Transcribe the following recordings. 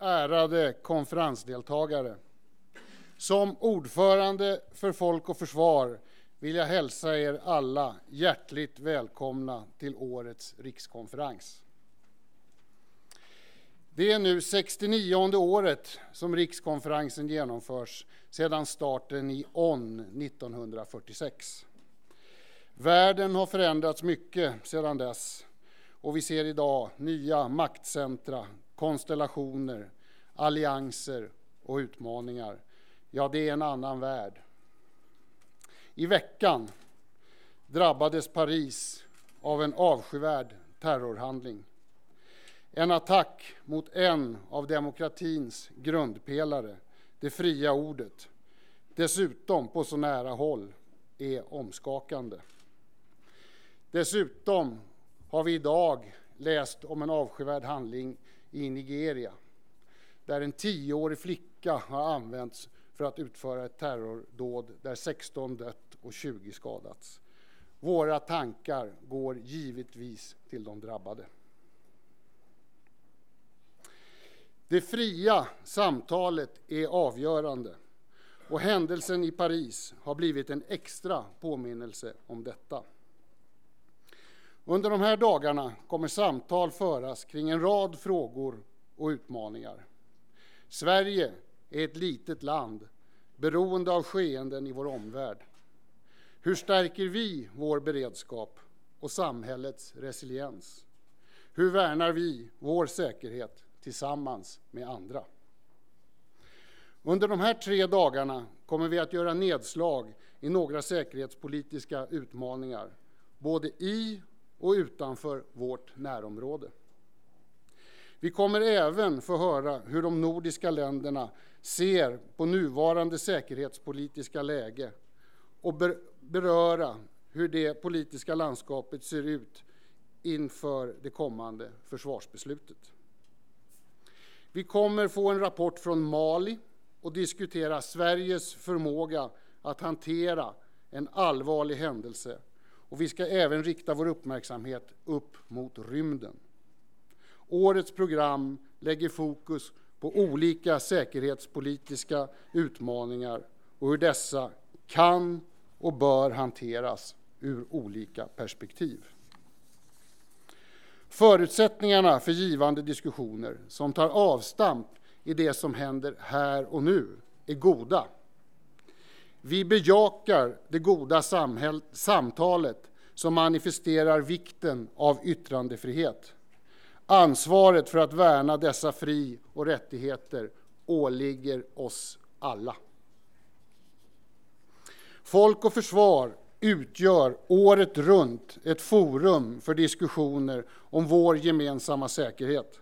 ärade konferensdeltagare. Som ordförande för Folk och Försvar vill jag hälsa er alla hjärtligt välkomna till årets rikskonferens. Det är nu 69 året som rikskonferensen genomförs sedan starten i On 1946. Världen har förändrats mycket sedan dess och vi ser idag nya maktcentra, konstellationer, allianser och utmaningar. Ja, det är en annan värld. I veckan drabbades Paris av en avskyvärd terrorhandling. En attack mot en av demokratins grundpelare, det fria ordet. Dessutom på så nära håll är omskakande. Dessutom har vi idag läst om en avskyvärd handling i Nigeria där en tioårig flicka har använts för att utföra ett terrordåd där 16 dött och 20 skadats. Våra tankar går givetvis till de drabbade. Det fria samtalet är avgörande och händelsen i Paris har blivit en extra påminnelse om detta. Under de här dagarna kommer samtal föras kring en rad frågor och utmaningar. Sverige är ett litet land beroende av skeenden i vår omvärld. Hur stärker vi vår beredskap och samhällets resiliens? Hur värnar vi vår säkerhet tillsammans med andra? Under de här tre dagarna kommer vi att göra nedslag i några säkerhetspolitiska utmaningar, både i och utanför vårt närområde. Vi kommer även få höra hur de nordiska länderna ser på nuvarande säkerhetspolitiska läge och beröra hur det politiska landskapet ser ut inför det kommande försvarsbeslutet. Vi kommer få en rapport från Mali och diskutera Sveriges förmåga att hantera en allvarlig händelse. Och vi ska även rikta vår uppmärksamhet upp mot rymden. Årets program lägger fokus på olika säkerhetspolitiska utmaningar och hur dessa kan och bör hanteras ur olika perspektiv. Förutsättningarna för givande diskussioner som tar avstamp i det som händer här och nu är goda. Vi bejakar det goda samtalet som manifesterar vikten av yttrandefrihet. Ansvaret för att värna dessa fri och rättigheter åligger oss alla. Folk och försvar utgör året runt ett forum för diskussioner om vår gemensamma säkerhet.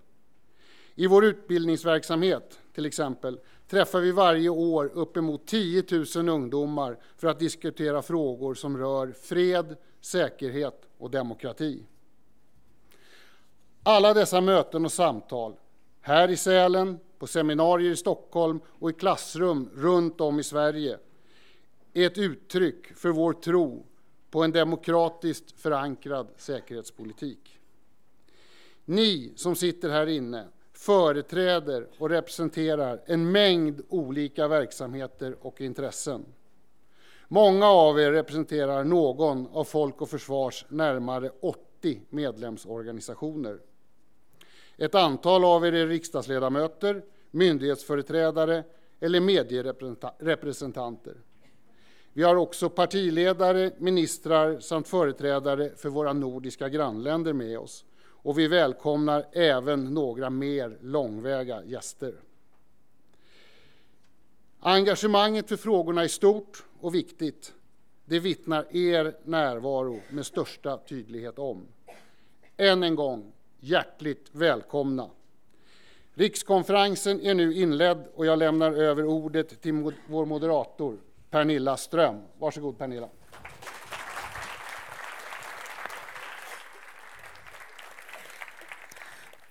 I vår utbildningsverksamhet, till exempel, träffar vi varje år uppemot 10 000 ungdomar för att diskutera frågor som rör fred, säkerhet och demokrati. Alla dessa möten och samtal, här i Sälen, på seminarier i Stockholm och i klassrum runt om i Sverige, är ett uttryck för vår tro på en demokratiskt förankrad säkerhetspolitik. Ni som sitter här inne företräder och representerar en mängd olika verksamheter och intressen. Många av er representerar någon av Folk och Försvars närmare 80 medlemsorganisationer. Ett antal av er är riksdagsledamöter, myndighetsföreträdare eller medierepresentanter. Vi har också partiledare, ministrar samt företrädare för våra nordiska grannländer med oss. Och vi välkomnar även några mer långväga gäster. Engagemanget för frågorna är stort och viktigt. Det vittnar er närvaro med största tydlighet om. Än en gång, hjärtligt välkomna. Rikskonferensen är nu inledd och jag lämnar över ordet till vår moderator Pernilla Ström. Varsågod Pernilla.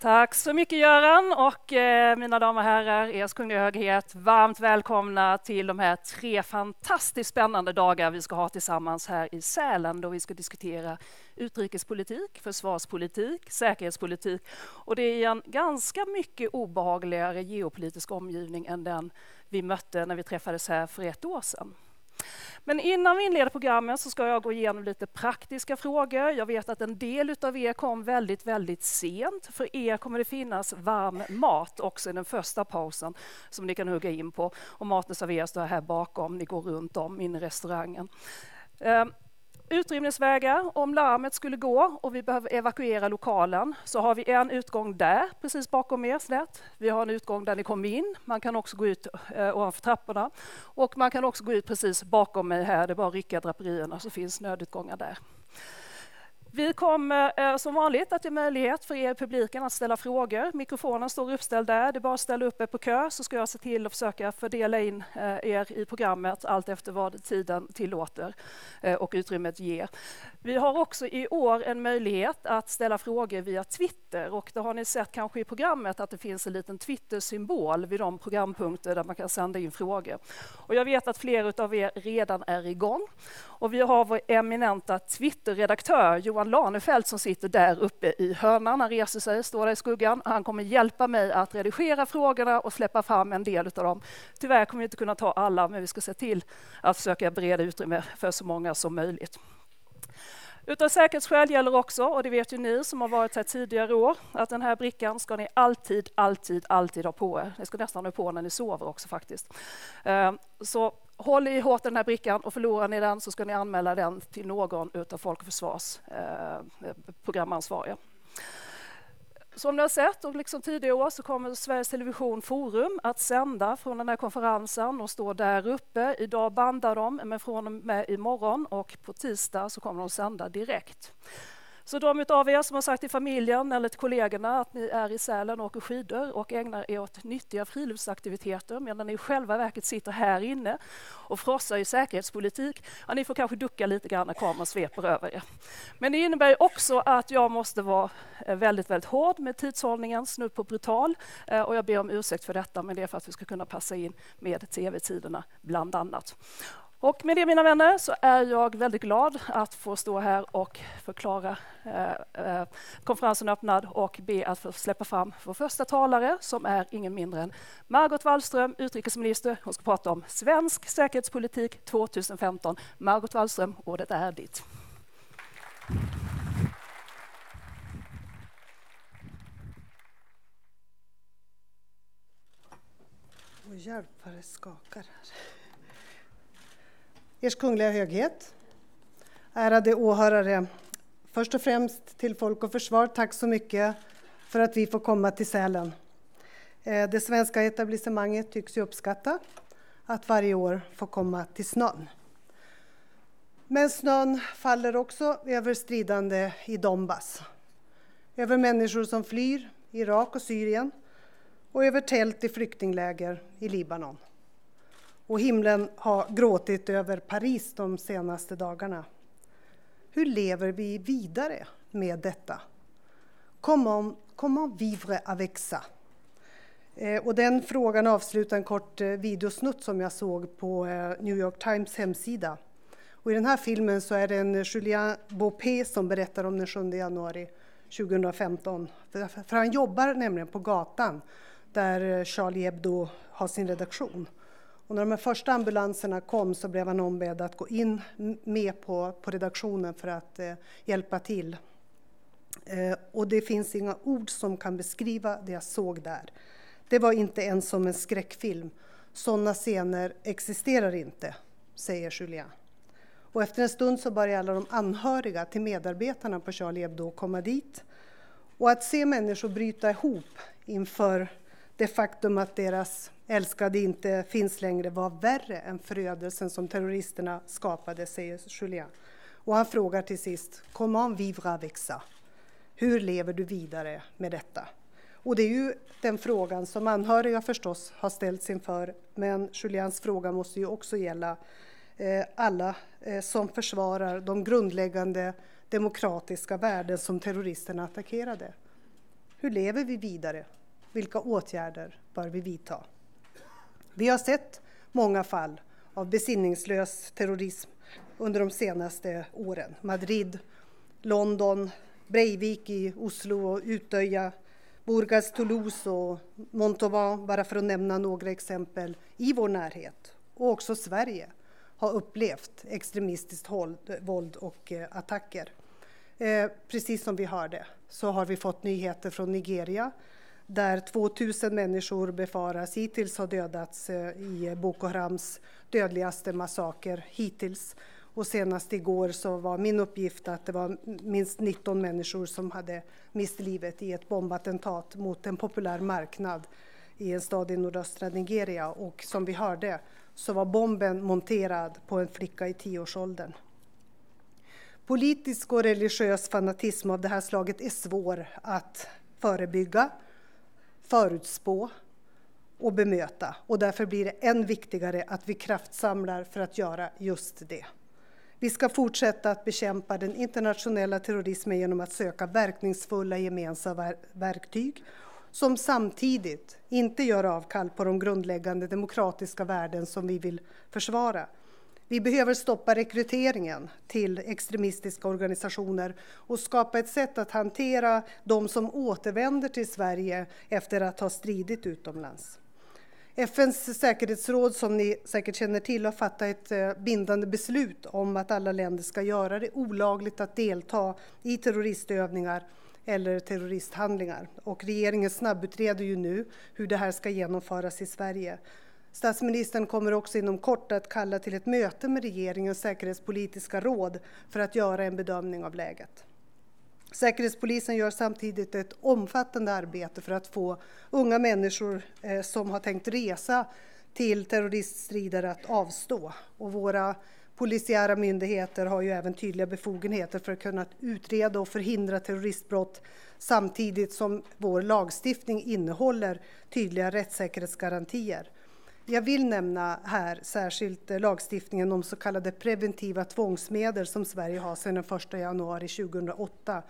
Tack så mycket Göran och eh, mina damer och herrar, Ers Kungliga Höghet, varmt välkomna till de här tre fantastiskt spännande dagar vi ska ha tillsammans här i Sälen då vi ska diskutera utrikespolitik, försvarspolitik, säkerhetspolitik och det är en ganska mycket obehagligare geopolitisk omgivning än den vi mötte när vi träffades här för ett år sedan. Men innan vi inleder programmet så ska jag gå igenom lite praktiska frågor. Jag vet att en del av er kom väldigt, väldigt sent. För er kommer det finnas varm mat också i den första pausen som ni kan hugga in på. Och maten serveras här bakom, ni går runt om in i restaurangen. Ehm, Utrymningsvägar, om larmet skulle gå och vi behöver evakuera lokalen så har vi en utgång där, precis bakom er. Snett. Vi har en utgång där ni kommer in. Man kan också gå ut eh, ovanför trapporna och man kan också gå ut precis bakom mig här. Det är bara att rycka draperierna så finns nödutgångar där. Vi kommer eh, som vanligt att ge möjlighet för er i publiken att ställa frågor. Mikrofonen står uppställd där. Det är bara att ställa upp er på kö så ska jag se till att försöka fördela in eh, er i programmet allt efter vad tiden tillåter eh, och utrymmet ger. Vi har också i år en möjlighet att ställa frågor via Twitter och det har ni sett kanske i programmet att det finns en liten Twitter-symbol vid de programpunkter där man kan sända in frågor. Och jag vet att flera av er redan är igång och vi har vår eminenta Twitter-redaktör Johan Lanefelt som sitter där uppe i hörnan. Han reser sig, står där i skuggan. Han kommer hjälpa mig att redigera frågorna och släppa fram en del av dem. Tyvärr kommer vi inte kunna ta alla, men vi ska se till att försöka bereda utrymme för så många som möjligt. Utav säkerhetsskäl gäller också, och det vet ju ni som har varit här tidigare år, att den här brickan ska ni alltid, alltid, alltid ha på er. Ni ska nästan ha på när ni sover också faktiskt. Eh, så håll i hårt den här brickan och förlorar ni den så ska ni anmäla den till någon utav Folk och Försvars eh, programansvariga. Som ni har sett och liksom tidigare år så kommer Sveriges Television Forum att sända från den här konferensen De står där uppe. Idag bandar de, men från och med imorgon och på tisdag så kommer de sända direkt. Så de av er som har sagt till familjen eller till kollegorna att ni är i Sälen och åker skidor och ägnar er åt nyttiga friluftsaktiviteter medan ni i själva verket sitter här inne och frossar i säkerhetspolitik, ja, ni får kanske ducka lite grann när kameran sveper över er. Men det innebär också att jag måste vara eh, väldigt, väldigt hård med tidshållningen, snudd på brutal, eh, och jag ber om ursäkt för detta, men det är för att vi ska kunna passa in med tv-tiderna bland annat. Och med det mina vänner så är jag väldigt glad att få stå här och förklara eh, eh, konferensen öppnad och be att få släppa fram vår första talare som är ingen mindre än Margot Wallström, utrikesminister. Hon ska prata om svensk säkerhetspolitik 2015. Margot Wallström, ordet är ditt. Åh, hjälpare skakar här. Ers Kungliga Höghet, ärade åhörare. Först och främst till Folk och Försvar, tack så mycket för att vi får komma till Sälen. Eh, det svenska etablissemanget tycks ju uppskatta att varje år få komma till snön. Men snön faller också över stridande i Donbass, över människor som flyr Irak och Syrien och över tält i flyktingläger i Libanon och himlen har gråtit över Paris de senaste dagarna. Hur lever vi vidare med detta? Comment, comment vivre avec ça? Eh, och den frågan avslutar en kort eh, videosnutt som jag såg på eh, New York Times hemsida. Och I den här filmen så är det en Julien Bopé som berättar om den 7 januari 2015. För han jobbar nämligen på gatan där Charlie Hebdo har sin redaktion. Och när de första ambulanserna kom så blev han ombedd att gå in med på, på redaktionen för att eh, hjälpa till. Eh, och det finns inga ord som kan beskriva det jag såg där. Det var inte ens som en skräckfilm. Sådana scener existerar inte, säger Julia. Och efter en stund så börjar alla de anhöriga till medarbetarna på Charlie Hebdo komma dit. Och att se människor bryta ihop inför det faktum att deras älskade inte finns längre var värre än förödelsen som terroristerna skapade, säger Julien. Och han frågar till sist, comment vivre avec ça? Hur lever du vidare med detta? Och det är ju den frågan som anhöriga förstås har ställts inför, men Julians fråga måste ju också gälla eh, alla eh, som försvarar de grundläggande demokratiska värden som terroristerna attackerade. Hur lever vi vidare? Vilka åtgärder bör vi vidta? Vi har sett många fall av besinningslös terrorism under de senaste åren. Madrid, London, Breivik i Oslo och Utöja, Burgas, Toulouse och Montauban, bara för att nämna några exempel i vår närhet. Och också Sverige har upplevt extremistiskt våld och eh, attacker. Eh, precis som vi hörde så har vi fått nyheter från Nigeria där 2000 människor befaras hittills ha dödats eh, i Boko Harams dödligaste massaker hittills. Och senast igår så var min uppgift att det var minst 19 människor som hade mist livet i ett bombattentat mot en populär marknad i en stad i nordöstra Nigeria. Och som vi hörde så var bomben monterad på en flicka i tioårsåldern. Politisk och religiös fanatism av det här slaget är svår att förebygga, förutspå och bemöta. Och därför blir det än viktigare att vi kraftsamlar för att göra just det. Vi ska fortsätta att bekämpa den internationella terrorismen genom att söka verkningsfulla gemensamma verktyg som samtidigt inte gör avkall på de grundläggande demokratiska värden som vi vill försvara. Vi behöver stoppa rekryteringen till extremistiska organisationer och skapa ett sätt att hantera de som återvänder till Sverige efter att ha stridit utomlands. FNs säkerhetsråd, som ni säkert känner till, har fattat ett eh, bindande beslut om att alla länder ska göra det olagligt att delta i terroristövningar eller terroristhandlingar. Och regeringen snabbutreder ju nu hur det här ska genomföras i Sverige. Statsministern kommer också inom kort att kalla till ett möte med regeringens säkerhetspolitiska råd för att göra en bedömning av läget. Säkerhetspolisen gör samtidigt ett omfattande arbete för att få unga människor eh, som har tänkt resa till terroriststrider att avstå. Och våra polisiära myndigheter har ju även tydliga befogenheter för att kunna utreda och förhindra terroristbrott samtidigt som vår lagstiftning innehåller tydliga rättssäkerhetsgarantier. Jag vill nämna här särskilt eh, lagstiftningen om så kallade preventiva tvångsmedel som Sverige har sedan den 1 januari 2008.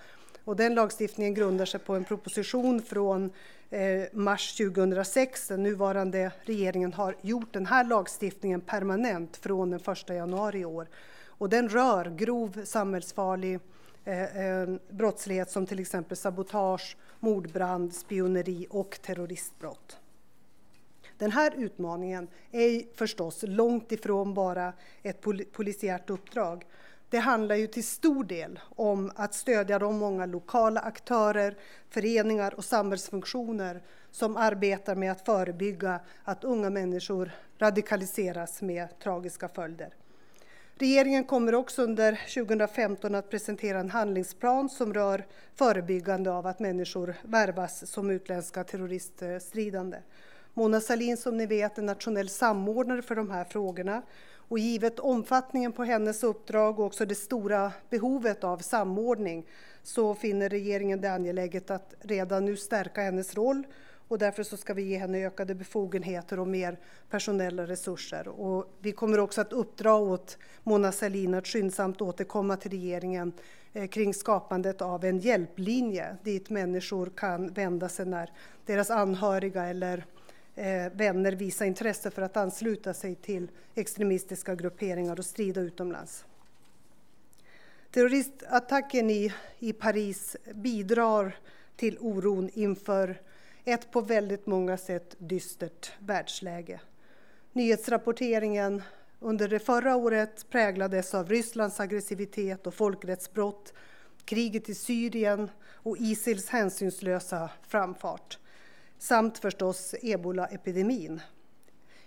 Och den lagstiftningen grundar sig på en proposition från eh, mars 2006. Den nuvarande regeringen har gjort den här lagstiftningen permanent från den 1 januari i år. Och den rör grov samhällsfarlig eh, eh, brottslighet som till exempel sabotage, mordbrand, spioneri och terroristbrott. Den här utmaningen är förstås långt ifrån bara ett polisiärt uppdrag. Det handlar ju till stor del om att stödja de många lokala aktörer, föreningar och samhällsfunktioner som arbetar med att förebygga att unga människor radikaliseras med tragiska följder. Regeringen kommer också under 2015 att presentera en handlingsplan som rör förebyggande av att människor värvas som utländska terroriststridande. Mona Sahlin, som ni vet, är nationell samordnare för de här frågorna. Och givet omfattningen på hennes uppdrag och också det stora behovet av samordning så finner regeringen det angeläget att redan nu stärka hennes roll och därför så ska vi ge henne ökade befogenheter och mer personella resurser. Och vi kommer också att uppdra åt Mona Sahlin att skyndsamt återkomma till regeringen eh, kring skapandet av en hjälplinje dit människor kan vända sig när deras anhöriga eller Eh, vänner visa intresse för att ansluta sig till extremistiska grupperingar och strida utomlands. Terroristattacken i, i Paris bidrar till oron inför ett på väldigt många sätt dystert världsläge. Nyhetsrapporteringen under det förra året präglades av Rysslands aggressivitet och folkrättsbrott, kriget i Syrien och Isils hänsynslösa framfart samt förstås ebolaepidemin.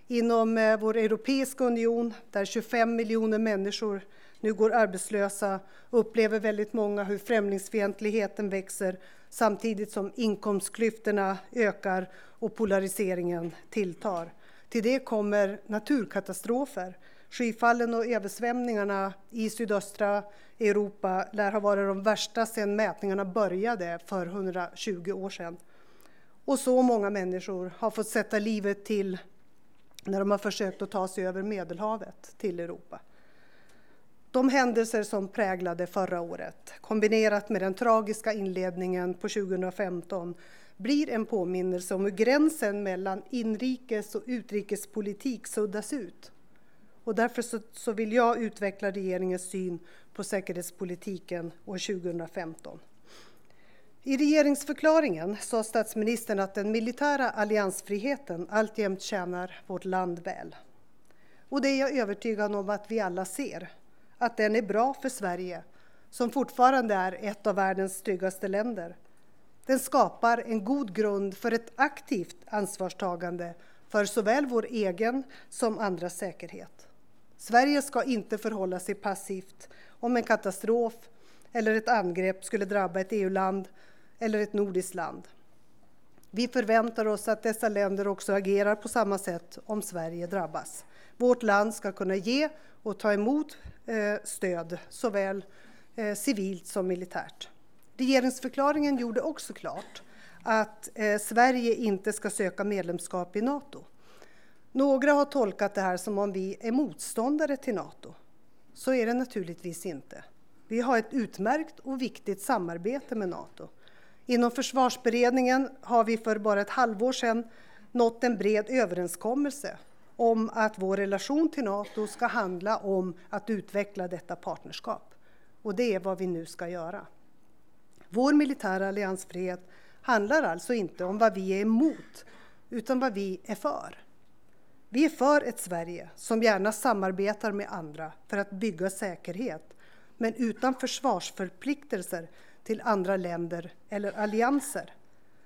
Inom eh, vår Europeiska union, där 25 miljoner människor nu går arbetslösa, upplever väldigt många hur främlingsfientligheten växer samtidigt som inkomstklyftorna ökar och polariseringen tilltar. Till det kommer naturkatastrofer. Skyfallen och översvämningarna i sydöstra Europa lär ha varit de värsta sedan mätningarna började för 120 år sedan. Och så många människor har fått sätta livet till när de har försökt att ta sig över Medelhavet till Europa. De händelser som präglade förra året, kombinerat med den tragiska inledningen på 2015, blir en påminnelse om hur gränsen mellan inrikes och utrikespolitik suddas ut. Och därför så, så vill jag utveckla regeringens syn på säkerhetspolitiken år 2015. I regeringsförklaringen sa statsministern att den militära alliansfriheten alltjämt tjänar vårt land väl. Och det är jag övertygad om att vi alla ser, att den är bra för Sverige, som fortfarande är ett av världens tryggaste länder. Den skapar en god grund för ett aktivt ansvarstagande för såväl vår egen som andras säkerhet. Sverige ska inte förhålla sig passivt om en katastrof eller ett angrepp skulle drabba ett EU-land eller ett nordiskt land. Vi förväntar oss att dessa länder också agerar på samma sätt om Sverige drabbas. Vårt land ska kunna ge och ta emot eh, stöd, såväl eh, civilt som militärt. Regeringsförklaringen gjorde också klart att eh, Sverige inte ska söka medlemskap i Nato. Några har tolkat det här som om vi är motståndare till Nato. Så är det naturligtvis inte. Vi har ett utmärkt och viktigt samarbete med Nato. Inom försvarsberedningen har vi för bara ett halvår sedan nått en bred överenskommelse om att vår relation till Nato ska handla om att utveckla detta partnerskap. Och det är vad vi nu ska göra. Vår militära alliansfrihet handlar alltså inte om vad vi är emot, utan vad vi är för. Vi är för ett Sverige som gärna samarbetar med andra för att bygga säkerhet, men utan försvarsförpliktelser till andra länder eller allianser.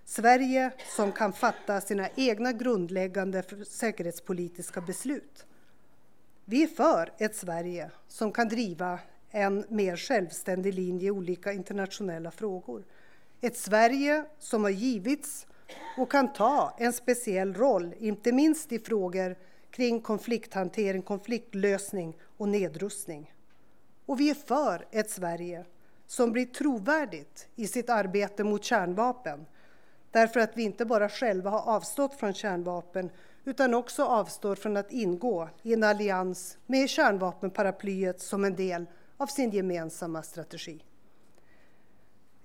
Sverige som kan fatta sina egna grundläggande säkerhetspolitiska beslut. Vi är för ett Sverige som kan driva en mer självständig linje i olika internationella frågor. Ett Sverige som har givits och kan ta en speciell roll, inte minst i frågor kring konflikthantering, konfliktlösning och nedrustning. Och vi är för ett Sverige som blir trovärdigt i sitt arbete mot kärnvapen därför att vi inte bara själva har avstått från kärnvapen utan också avstår från att ingå i en allians med kärnvapenparaplyet som en del av sin gemensamma strategi.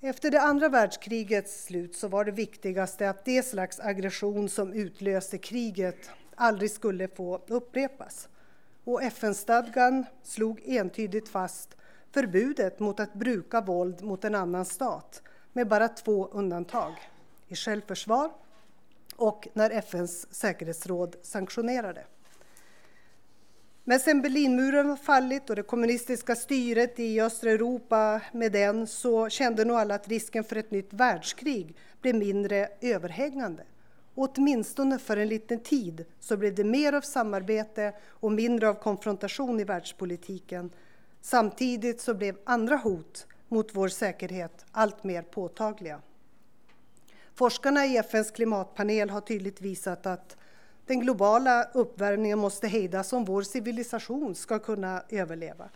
Efter det andra världskrigets slut så var det viktigaste att det slags aggression som utlöste kriget aldrig skulle få upprepas. Och FN-stadgan slog entydigt fast förbudet mot att bruka våld mot en annan stat med bara två undantag, i självförsvar och när FNs säkerhetsråd sanktionerade. Men sen Berlinmuren fallit och det kommunistiska styret i östra Europa med den så kände nog alla att risken för ett nytt världskrig blev mindre överhängande. Och åtminstone för en liten tid så blev det mer av samarbete och mindre av konfrontation i världspolitiken. Samtidigt så blev andra hot mot vår säkerhet allt mer påtagliga. Forskarna i FNs klimatpanel har tydligt visat att den globala uppvärmningen måste hejdas om vår civilisation ska kunna överleva.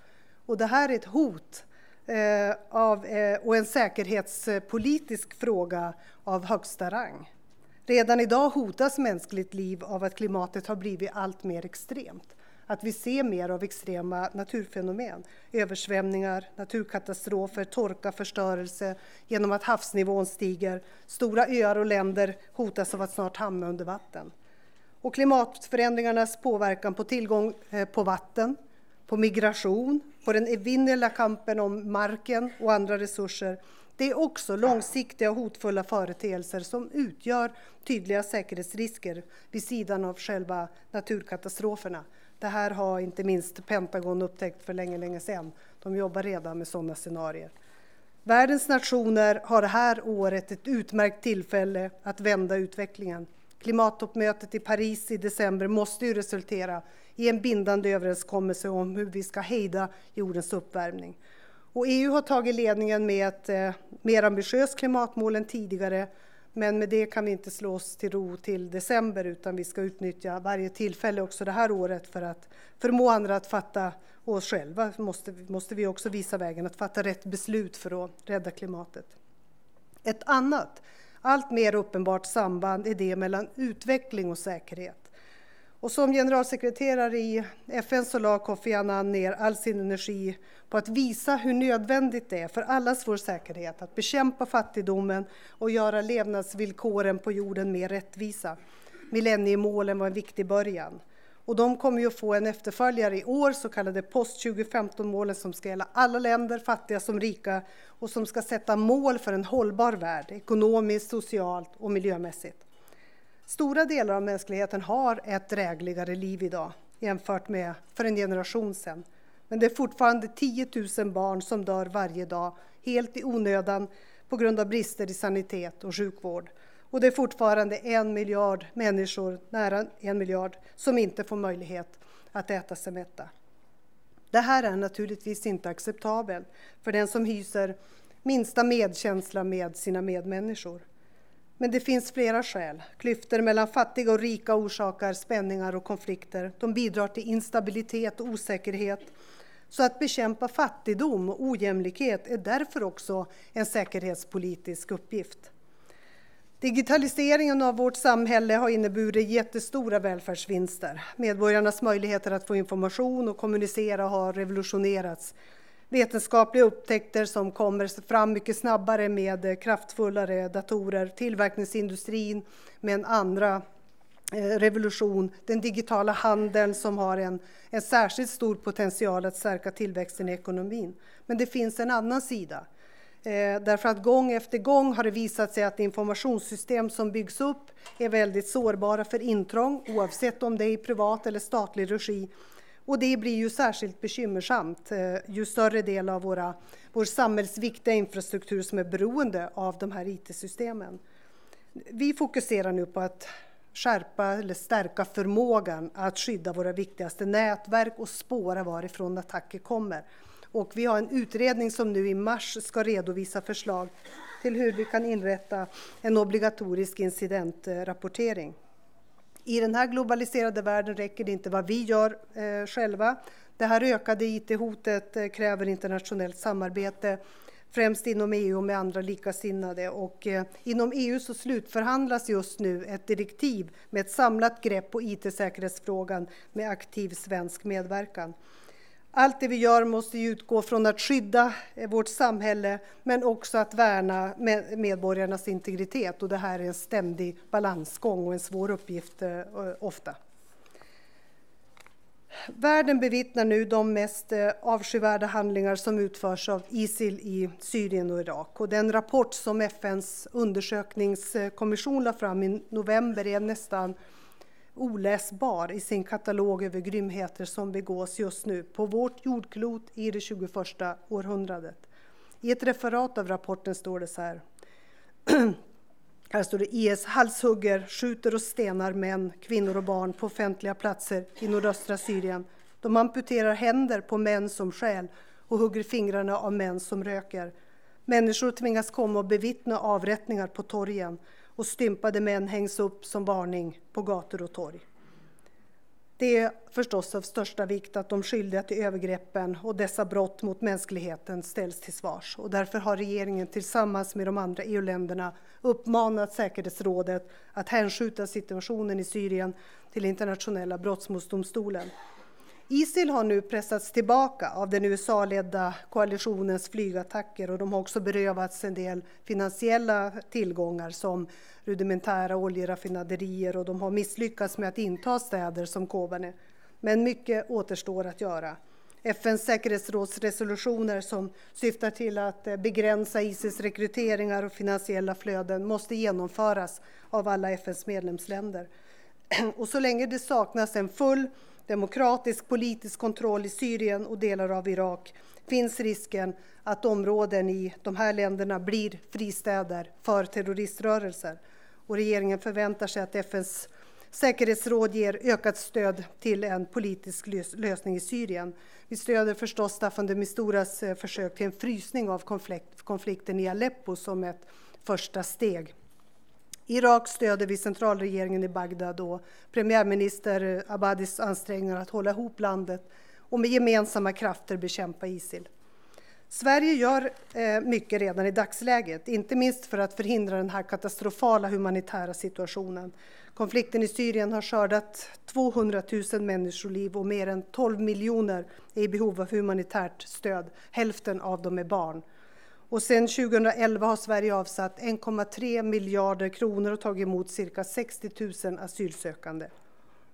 Och det här är ett hot eh, av, eh, och en säkerhetspolitisk fråga av högsta rang. Redan idag hotas mänskligt liv av att klimatet har blivit allt mer extremt. Att vi ser mer av extrema naturfenomen, översvämningar, naturkatastrofer, torka, förstörelse genom att havsnivån stiger. Stora öar och länder hotas av att snart hamna under vatten. Och klimatförändringarnas påverkan på tillgång eh, på vatten, på migration, på den evinnerliga kampen om marken och andra resurser det är också långsiktiga och hotfulla företeelser som utgör tydliga säkerhetsrisker vid sidan av själva naturkatastroferna. Det här har inte minst Pentagon upptäckt för länge, länge sedan. De jobbar redan med sådana scenarier. Världens nationer har det här året ett utmärkt tillfälle att vända utvecklingen. Klimattoppmötet i Paris i december måste ju resultera i en bindande överenskommelse om hur vi ska hejda jordens uppvärmning. Och EU har tagit ledningen med ett eh, mer ambitiöst klimatmål än tidigare. Men med det kan vi inte slå oss till ro till december utan vi ska utnyttja varje tillfälle också det här året för att förmå andra att fatta, och oss själva måste, måste vi också visa vägen, att fatta rätt beslut för att rädda klimatet. Ett annat, allt mer uppenbart samband är det mellan utveckling och säkerhet. Och som generalsekreterare i FN så la Kofi Annan ner all sin energi på att visa hur nödvändigt det är för allas vår säkerhet att bekämpa fattigdomen och göra levnadsvillkoren på jorden mer rättvisa. Millenniemålen var en viktig början. Och de kommer ju att få en efterföljare i år, så kallade post 2015-målen som ska gälla alla länder, fattiga som rika, och som ska sätta mål för en hållbar värld, ekonomiskt, socialt och miljömässigt. Stora delar av mänskligheten har ett drägligare liv idag jämfört med för en generation sedan. Men det är fortfarande 10 000 barn som dör varje dag helt i onödan på grund av brister i sanitet och sjukvård. Och det är fortfarande en miljard människor, nära en miljard, som inte får möjlighet att äta sig mätta. Det här är naturligtvis inte acceptabelt för den som hyser minsta medkänsla med sina medmänniskor. Men det finns flera skäl. Klyftor mellan fattiga och rika orsakar spänningar och konflikter. De bidrar till instabilitet och osäkerhet. Så att bekämpa fattigdom och ojämlikhet är därför också en säkerhetspolitisk uppgift. Digitaliseringen av vårt samhälle har inneburit jättestora välfärdsvinster. Medborgarnas möjligheter att få information och kommunicera har revolutionerats. Vetenskapliga upptäckter som kommer fram mycket snabbare med kraftfullare datorer. Tillverkningsindustrin med en andra eh, revolution. Den digitala handeln som har en, en särskilt stor potential att stärka tillväxten i ekonomin. Men det finns en annan sida. Eh, därför att gång efter gång har det visat sig att informationssystem som byggs upp är väldigt sårbara för intrång oavsett om det är i privat eller statlig regi. Och det blir ju särskilt bekymmersamt eh, ju större del av våra, vår samhällsviktiga infrastruktur som är beroende av de här IT-systemen. Vi fokuserar nu på att skärpa eller stärka förmågan att skydda våra viktigaste nätverk och spåra varifrån attacker kommer. Och vi har en utredning som nu i mars ska redovisa förslag till hur vi kan inrätta en obligatorisk incidentrapportering. I den här globaliserade världen räcker det inte vad vi gör eh, själva. Det här ökade IT-hotet eh, kräver internationellt samarbete, främst inom EU och med andra likasinnade. Och, eh, inom EU så slutförhandlas just nu ett direktiv med ett samlat grepp på IT-säkerhetsfrågan med aktiv svensk medverkan. Allt det vi gör måste utgå från att skydda eh, vårt samhälle men också att värna medborgarnas integritet. Och det här är en ständig balansgång och en svår uppgift eh, eh ofta. Världen bevittnar nu de mest eh, avskyvärda handlingar som utförs av Isil i Syrien och Irak. Och den rapport som FNs undersökningskommission lade fram i november är nästan oläsbar i sin katalog över grymheter som begås just nu på vårt jordklot i det 21 århundradet. I ett referat av rapporten står det så här. Här står det IS halshugger, skjuter och stenar män, kvinnor och barn på offentliga platser i nordöstra Syrien. De amputerar händer på män som skäl och hugger fingrarna av män som röker. Människor tvingas komma och bevittna avrättningar på torgen och stympade män hängs upp som varning på gator och torg. Det är förstås av största vikt att de skyldiga till övergreppen och dessa brott mot mänskligheten ställs till svars. Och därför har regeringen tillsammans med de andra EU-länderna uppmanat säkerhetsrådet att hänskjuta situationen i Syrien till internationella brottmålsdomstolen. Isil har nu pressats tillbaka av den USA-ledda koalitionens flygattacker och de har också berövats en del finansiella tillgångar som rudimentära oljeraffinaderier och de har misslyckats med att inta städer som Kobane. Men mycket återstår att göra. FNs säkerhetsrådsresolutioner som syftar till att eh, begränsa Isis rekryteringar och finansiella flöden måste genomföras av alla FNs medlemsländer. Och så länge det saknas en full demokratisk politisk kontroll i Syrien och delar av Irak finns risken att områden i de här länderna blir fristäder för terroriströrelser. Och regeringen förväntar sig att FNs säkerhetsråd ger ökat stöd till en politisk lösning i Syrien. Vi stöder förstås Staffan de Misturas eh, försök till en frysning av konflikten i Aleppo som ett första steg. Irak stöder vi centralregeringen i Bagdad och premiärminister Abadis ansträngningar att hålla ihop landet och med gemensamma krafter bekämpa Isil. Sverige gör eh, mycket redan i dagsläget, inte minst för att förhindra den här katastrofala humanitära situationen. Konflikten i Syrien har skördat 200 000 människoliv och mer än 12 miljoner är i behov av humanitärt stöd. Hälften av dem är barn. Och sedan 2011 har Sverige avsatt 1,3 miljarder kronor och tagit emot cirka 60 000 asylsökande.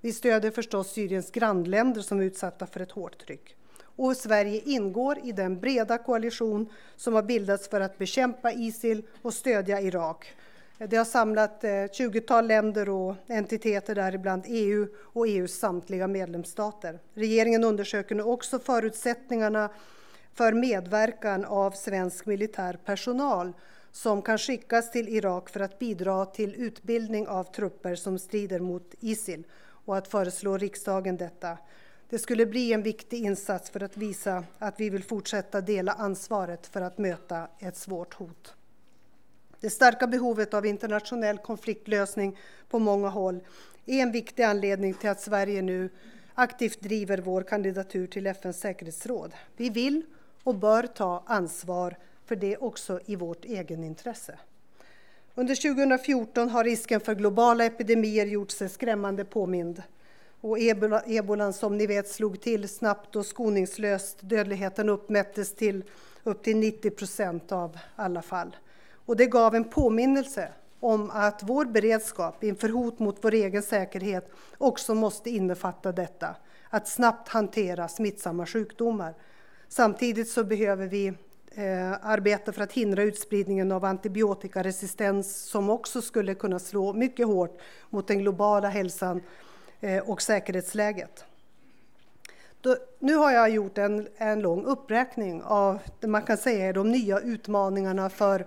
Vi stöder förstås Syriens grannländer som är utsatta för ett hårt tryck. Och Sverige ingår i den breda koalition som har bildats för att bekämpa Isil och stödja Irak. Det har samlat eh, ett 20-tal länder och entiteter, däribland EU och EUs samtliga medlemsstater. Regeringen undersöker nu också förutsättningarna för medverkan av svensk militär personal som kan skickas till Irak för att bidra till utbildning av trupper som strider mot Isil och att föreslå riksdagen detta. Det skulle bli en viktig insats för att visa att vi vill fortsätta dela ansvaret för att möta ett svårt hot. Det starka behovet av internationell konfliktlösning på många håll är en viktig anledning till att Sverige nu aktivt driver vår kandidatur till FNs säkerhetsråd. Vi vill och bör ta ansvar för det också i vårt egenintresse. Under 2014 har risken för globala epidemier gjort sig skrämmande påmind. Och ebola, ebolan som ni vet slog till snabbt och skoningslöst. Dödligheten uppmättes till upp till 90 procent av alla fall. Och det gav en påminnelse om att vår beredskap inför hot mot vår egen säkerhet också måste innefatta detta, att snabbt hantera smittsamma sjukdomar. Samtidigt så behöver vi eh, arbeta för att hindra utspridningen av antibiotikaresistens som också skulle kunna slå mycket hårt mot den globala hälsan eh, och säkerhetsläget. Då, nu har jag gjort en, en lång uppräkning av det man kan säga är de nya utmaningarna för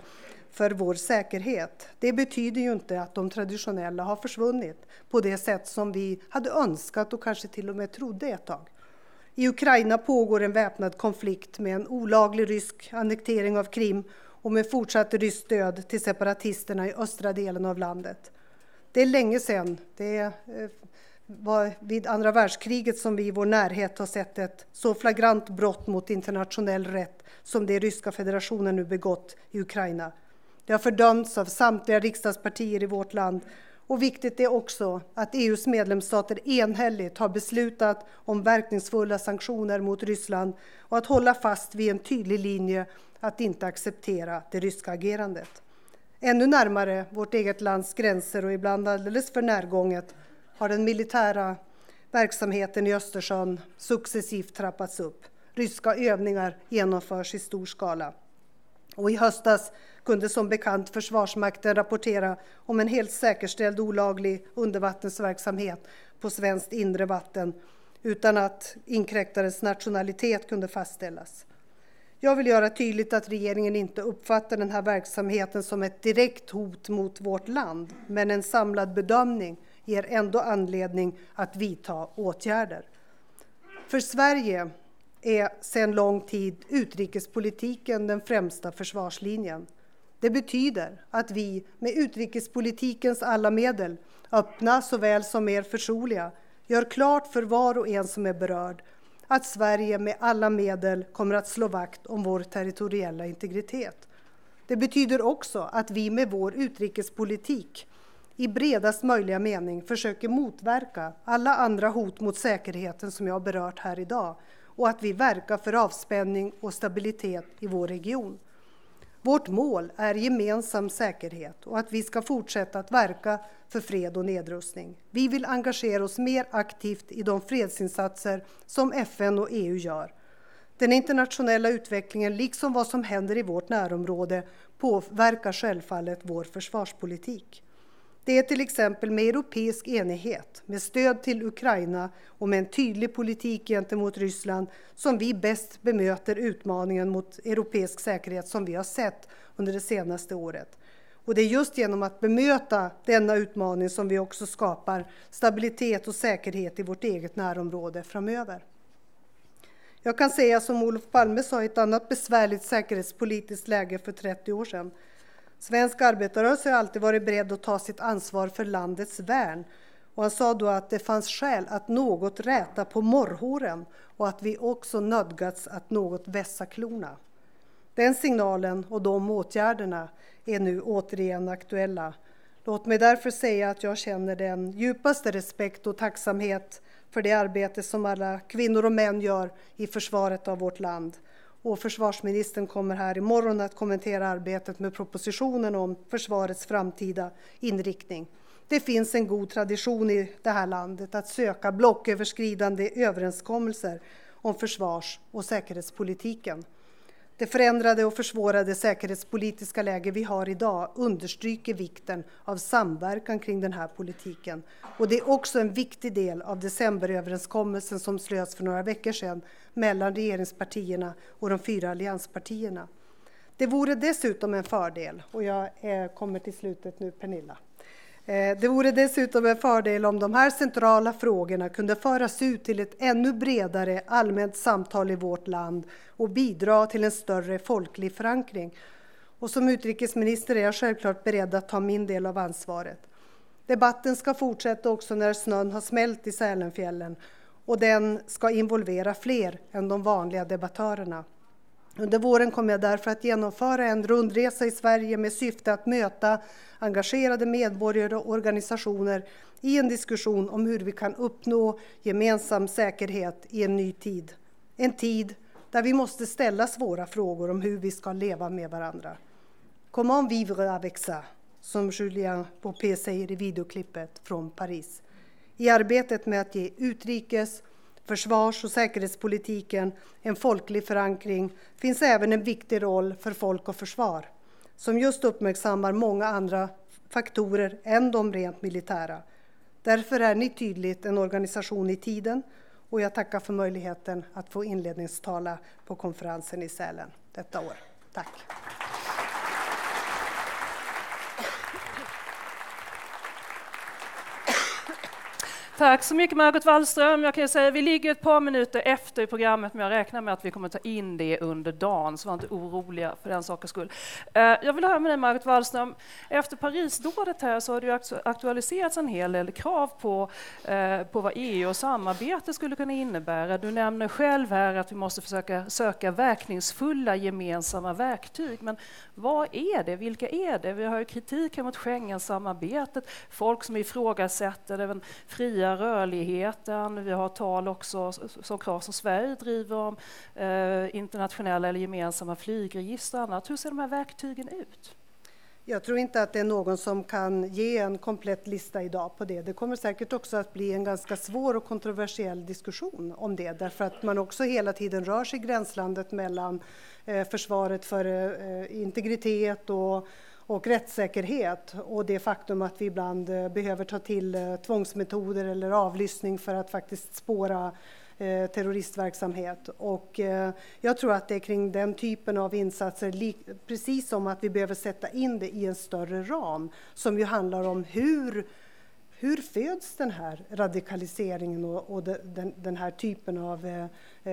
för vår säkerhet. Det betyder ju inte att de traditionella har försvunnit på det sätt som vi hade önskat och kanske till och med trodde ett tag. I Ukraina pågår en väpnad konflikt med en olaglig rysk annektering av Krim och med fortsatt ryskt stöd till separatisterna i östra delen av landet. Det är länge sedan, det eh, var vid andra världskriget som vi i vår närhet har sett ett så flagrant brott mot internationell rätt som det ryska federationen nu begått i Ukraina. Det har fördömts av samtliga riksdagspartier i vårt land. Och viktigt är också att EUs medlemsstater enhälligt har beslutat om verkningsfulla sanktioner mot Ryssland och att hålla fast vid en tydlig linje att inte acceptera det ryska agerandet. Ännu närmare vårt eget lands gränser och ibland alldeles för närgånget har den militära verksamheten i Östersjön successivt trappats upp. Ryska övningar genomförs i stor skala. Och I höstas kunde som bekant Försvarsmakten rapportera om en helt säkerställd olaglig undervattensverksamhet på svenskt inre vatten utan att inkräktarens nationalitet kunde fastställas. Jag vill göra tydligt att regeringen inte uppfattar den här verksamheten som ett direkt hot mot vårt land, men en samlad bedömning ger ändå anledning att vidta åtgärder. För Sverige är sedan lång tid utrikespolitiken den främsta försvarslinjen. Det betyder att vi med utrikespolitikens alla medel, öppna såväl som mer försonliga, gör klart för var och en som är berörd att Sverige med alla medel kommer att slå vakt om vår territoriella integritet. Det betyder också att vi med vår utrikespolitik i bredast möjliga mening försöker motverka alla andra hot mot säkerheten som jag har berört här idag och att vi verkar för avspänning och stabilitet i vår region. Vårt mål är gemensam säkerhet och att vi ska fortsätta att verka för fred och nedrustning. Vi vill engagera oss mer aktivt i de fredsinsatser som FN och EU gör. Den internationella utvecklingen, liksom vad som händer i vårt närområde, påverkar självfallet vår försvarspolitik. Det är till exempel med europeisk enighet, med stöd till Ukraina och med en tydlig politik gentemot Ryssland som vi bäst bemöter utmaningen mot europeisk säkerhet som vi har sett under det senaste året. Och det är just genom att bemöta denna utmaning som vi också skapar stabilitet och säkerhet i vårt eget närområde framöver. Jag kan säga som Olof Palme sa i ett annat besvärligt säkerhetspolitiskt läge för 30 år sedan Svensk arbetarrörelse har alltid varit beredd att ta sitt ansvar för landets värn. Och han sa då att det fanns skäl att något räta på morrhåren och att vi också nödgats att något vässa klorna. Den signalen och de åtgärderna är nu återigen aktuella. Låt mig därför säga att jag känner den djupaste respekt och tacksamhet för det arbete som alla kvinnor och män gör i försvaret av vårt land. Och försvarsministern kommer här imorgon att kommentera arbetet med propositionen om försvarets framtida inriktning. Det finns en god tradition i det här landet att söka blocköverskridande överenskommelser om försvars och säkerhetspolitiken. Det förändrade och försvårade säkerhetspolitiska läge vi har idag understryker vikten av samverkan kring den här politiken. Och det är också en viktig del av decemberöverenskommelsen som slöts för några veckor sedan mellan regeringspartierna och de fyra allianspartierna. Det vore dessutom en fördel, och jag eh, kommer till slutet nu Pernilla, Eh, det vore dessutom en fördel om de här centrala frågorna kunde föras ut till ett ännu bredare allmänt samtal i vårt land och bidra till en större folklig förankring. Och som utrikesminister är jag självklart beredd att ta min del av ansvaret. Debatten ska fortsätta också när snön har smält i Sälenfjällen och den ska involvera fler än de vanliga debattörerna. Under våren kommer jag därför att genomföra en rundresa i Sverige med syfte att möta engagerade medborgare och organisationer i en diskussion om hur vi kan uppnå gemensam säkerhet i en ny tid. En tid där vi måste ställa svåra frågor om hur vi ska leva med varandra. Comment vivre avec ça, som Julien Bopé säger i videoklippet från Paris. I arbetet med att ge utrikes försvars och säkerhetspolitiken en folklig förankring finns även en viktig roll för Folk och Försvar, som just uppmärksammar många andra faktorer än de rent militära. Därför är ni tydligt en organisation i tiden och jag tackar för möjligheten att få inledningstala på konferensen i Sälen detta år. Tack! Tack så mycket Margot Wallström. Jag kan säga vi ligger ett par minuter efter i programmet, men jag räknar med att vi kommer ta in det under dagen, så var inte oroliga för den sakens skull. Eh, jag vill höra med dig Margot Wallström. Efter Parisdådet här så har det aktualiserats en hel del krav på, eh, på vad EU och samarbete skulle kunna innebära. Du nämner själv här att vi måste försöka söka verkningsfulla gemensamma verktyg. Men vad är det? Vilka är det? Vi har ju kritik mot Schengensamarbetet, folk som ifrågasätter den fria rörligheten. Vi har tal också som krav som Sverige driver om eh, internationella eller gemensamma flygregister och annat. Hur ser de här verktygen ut? Jag tror inte att det är någon som kan ge en komplett lista idag på det. Det kommer säkert också att bli en ganska svår och kontroversiell diskussion om det därför att man också hela tiden rör sig i gränslandet mellan eh, försvaret för eh, eh integritet och och rättssäkerhet och det faktum att vi ibland eh, behöver ta till eh, tvångsmetoder eller avlyssning för att faktiskt spåra eh, terroristverksamhet. Och jag tror att det är kring den typen av insatser, precis som att vi behöver sätta in det i en större ram, som ju handlar om hur hur föds den här radikaliseringen och, och den, den, här typen av eh,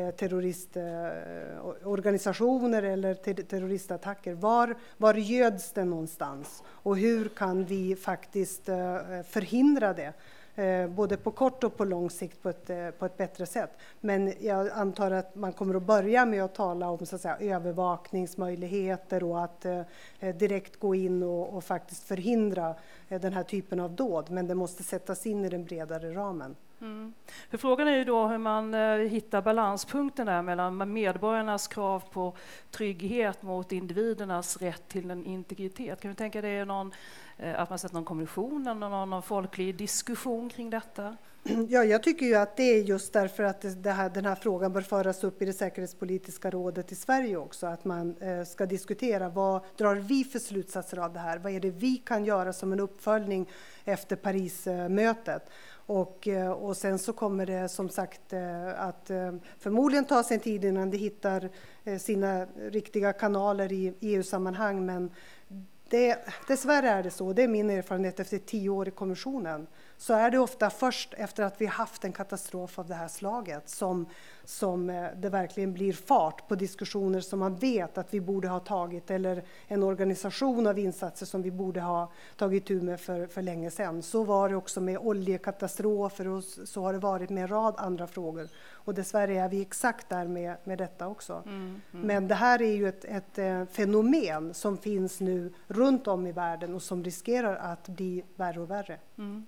terroristorganisationer eh, eh eller ter, terroristattacker? Var, var göds den någonstans? Och hur kan vi faktiskt eh, eh förhindra det? Eh, både på kort och på lång sikt på ett, eh, på ett bättre sätt. Men jag antar att man kommer att börja med att tala om så att säga, övervakningsmöjligheter och att eh, direkt gå in och, och faktiskt förhindra den här typen av dåd. Men det måste sättas in i den bredare ramen. Mm. För frågan är ju då hur man eh, hittar balanspunkten där mellan medborgarnas krav på trygghet mot individernas rätt till en integritet. Kan du tänka dig någon, Eh, att man sett någon kommission eller någon, någon folklig diskussion kring detta? Ja, jag tycker ju att det är just därför att det här, den här frågan bör föras upp i det säkerhetspolitiska rådet i Sverige också. Att man eh, ska diskutera vad drar vi för slutsatser av det här? Vad är det vi kan göra som en uppföljning efter Parismötet? Och, eh, och sen så kommer det som sagt eh, att eh, förmodligen ta sin tid innan det hittar eh, sina riktiga kanaler i EU-sammanhang. Men det, dessvärre är det så, det är min erfarenhet efter tio år i kommissionen, så är det ofta först efter att vi haft en katastrof av det här slaget som, som eh, det verkligen blir fart på diskussioner som man vet att vi borde ha tagit eller en organisation av insatser som vi borde ha tagit tur med för, för länge sedan. Så var det också med oljekatastrofer och så har det varit med en rad andra frågor. Och dessvärre är vi exakt där med, med detta också. Mm, mm. Men det här är ju ett, ett, eh, fenomen som finns nu runt om i världen och som riskerar att bli värre och värre. Mm.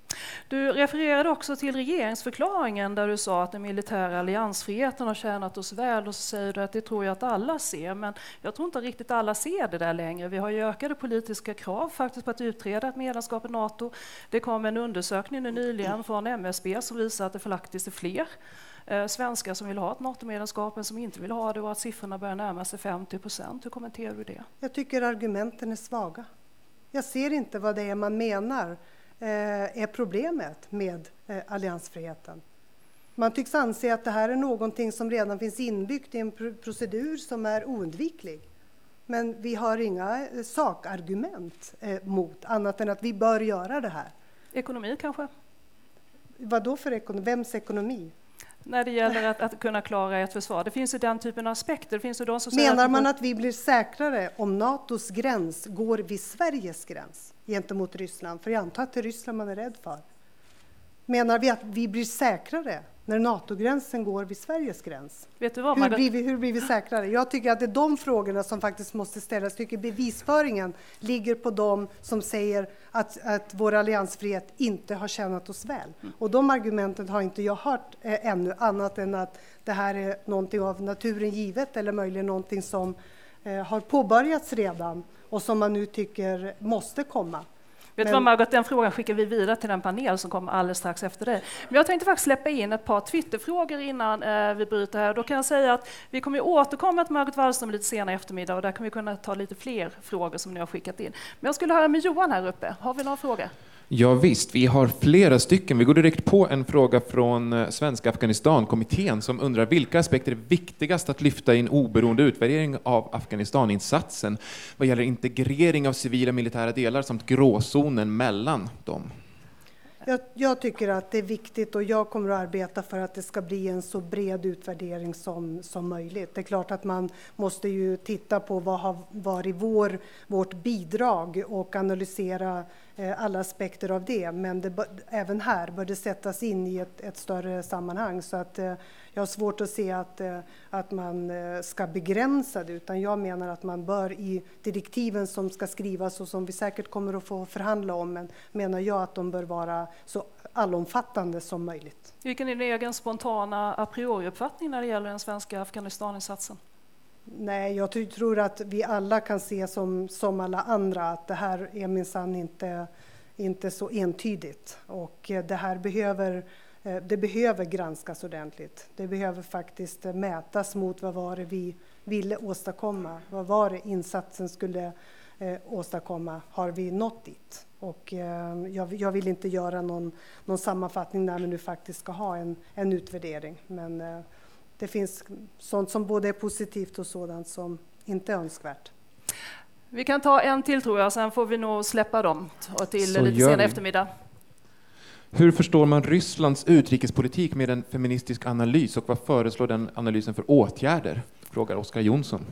Du refererade också till regeringsförklaringen där du sa att den militära alliansfriheten har tjänat oss väl och så säger du att det tror jag att alla ser. Men jag tror inte riktigt alla ser det där längre. Vi har ju ökade politiska krav faktiskt på att utreda ett medlemskap i Nato. Det kom en undersökning nyligen från MSB som visar att det faktiskt är fler eh, svenskar som vill ha ett NATO-medlemskap än som inte vill ha det och att siffrorna börjar närma sig 50 procent. Hur kommenterar du det? Jag tycker argumenten är svaga. Jag ser inte vad det är man menar eh, är problemet med eh, alliansfriheten. Man tycks anse att det här är någonting som redan finns inbyggt i en procedur som är oundviklig. Men vi har inga eh, sakargument eh, mot, annat än att vi bör göra det här. Ekonomi kanske? Vad då för ekonomi? Vems ekonomi? när det gäller att, att, kunna klara ett försvar. Det finns ju den typen av aspekter. Det finns ju de som Menar man att vi blir säkrare om Natos gräns går vid Sveriges gräns gentemot Ryssland? För jag antar att det är Ryssland man är rädd för. Menar vi att vi blir säkrare när NATO-gränsen går vid Sveriges gräns? Vet du vad, hur, blir vi, hur blir vi säkrare? Jag tycker att det är de frågorna som faktiskt måste ställas. Jag tycker bevisföringen ligger på dem som säger att, att vår alliansfrihet inte har tjänat oss väl. Mm. Och de argumenten har inte jag hört eh, ännu, annat än att det här är någonting av naturen givet eller möjligen någonting som eh, har påbörjats redan och som man nu tycker måste komma. Vet du vad Margot, den frågan skickar vi vidare till den panel som kommer alldeles strax efter dig. Men jag tänkte faktiskt släppa in ett par Twitterfrågor innan eh, vi bryter här. Då kan jag säga att vi kommer återkomma till Margot Wallström lite senare i eftermiddag och där kan vi kunna ta lite fler frågor som ni har skickat in. Men jag skulle höra med Johan här uppe. Har vi några frågor? Ja, visst, vi har flera stycken. Vi går direkt på en fråga från eh, Svenska Afghanistankommittén som undrar vilka aspekter är viktigast att lyfta i en oberoende utvärdering av Afghanistaninsatsen vad gäller integrering av civila och militära delar samt gråzonen mellan dem? Jag, jag, tycker att det är viktigt och jag kommer att arbeta för att det ska bli en så bred utvärdering som, som möjligt. Det är klart att man måste ju titta på vad har varit vår, vårt bidrag och analysera Eh, alla aspekter av det. Men det, även här bör det sättas in i ett, ett större sammanhang. Så att, eh, jag har svårt att se att, eh, att man eh, ska begränsa det, utan jag menar att man bör i direktiven som ska skrivas och som vi säkert kommer att få förhandla om, men menar jag att de bör vara så allomfattande som möjligt. Vilken är din egen spontana a priori-uppfattning när det gäller den svenska Afghanistaninsatsen? Nej, jag tror att vi alla kan se som, som alla andra att det här är minsann inte, inte så entydigt. Och eh, det här behöver eh, det behöver granskas ordentligt. Det behöver faktiskt eh, mätas mot vad var det vi ville åstadkomma? Vad var det insatsen skulle åstadkomma? Har vi nått dit? Och, jag, vill inte göra någon, någon sammanfattning när vi nu faktiskt ska ha en, en utvärdering. Men det finns sånt som både är positivt och sådant som inte är önskvärt. Vi kan ta en till tror jag, sen får vi nog släppa dem till Så lite senare eftermiddag. Hur förstår man Rysslands utrikespolitik med en feministisk analys och vad föreslår den analysen för åtgärder? Frågar Oskar Jonsson.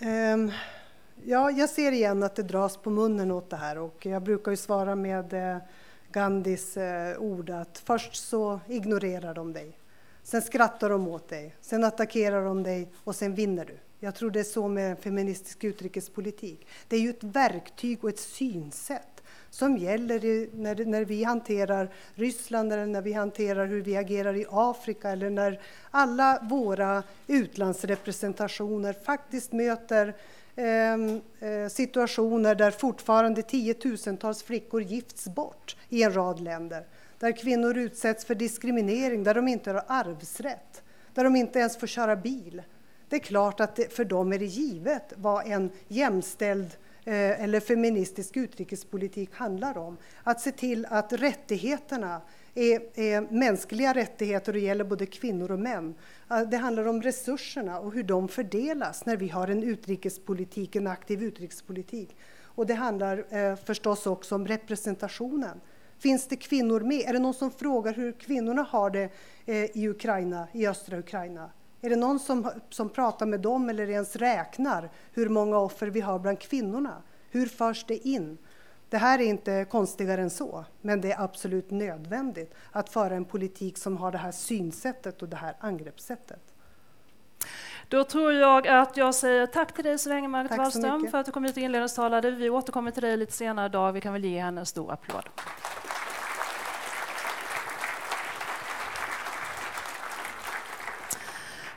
Um, ja, jag ser igen att det dras på munnen åt det här och jag brukar ju svara med eh, Gandhis eh, ord att först så ignorerar de dig, sen skrattar de åt dig, sen attackerar de dig och sen vinner du. Jag tror det är så med feministisk utrikespolitik. Det är ju ett verktyg och ett synsätt som gäller i, när, när vi hanterar Ryssland eller när vi hanterar hur vi agerar i Afrika eller när alla våra utlandsrepresentationer faktiskt möter ehm, eh, situationer där fortfarande tiotusentals flickor gifts bort i en rad länder. Där kvinnor utsätts för diskriminering, där de inte har arvsrätt, där de inte ens får köra bil. Det är klart att det, för dem är det givet vad en jämställd Eh, eller feministisk utrikespolitik handlar om. Att se till att rättigheterna är, är mänskliga rättigheter och gäller både kvinnor och män. Det handlar om resurserna och hur de fördelas när vi har en utrikespolitik, en aktiv utrikespolitik. Och det handlar eh, förstås också om representationen. Finns det kvinnor med? Är det någon som frågar hur kvinnorna har det eh, i Ukraina, i östra Ukraina? Är det någon som, som pratar med dem eller ens räknar hur många offer vi har bland kvinnorna? Hur förs det in? Det här är inte konstigare än så, men det är absolut nödvändigt att föra en politik som har det här synsättet och det här angreppssättet. Då tror jag att jag säger tack till dig så länge, Margot Wallström, för att du kom hit och inledningstalade. Vi återkommer till dig lite senare idag. Vi kan väl ge henne en stor applåd.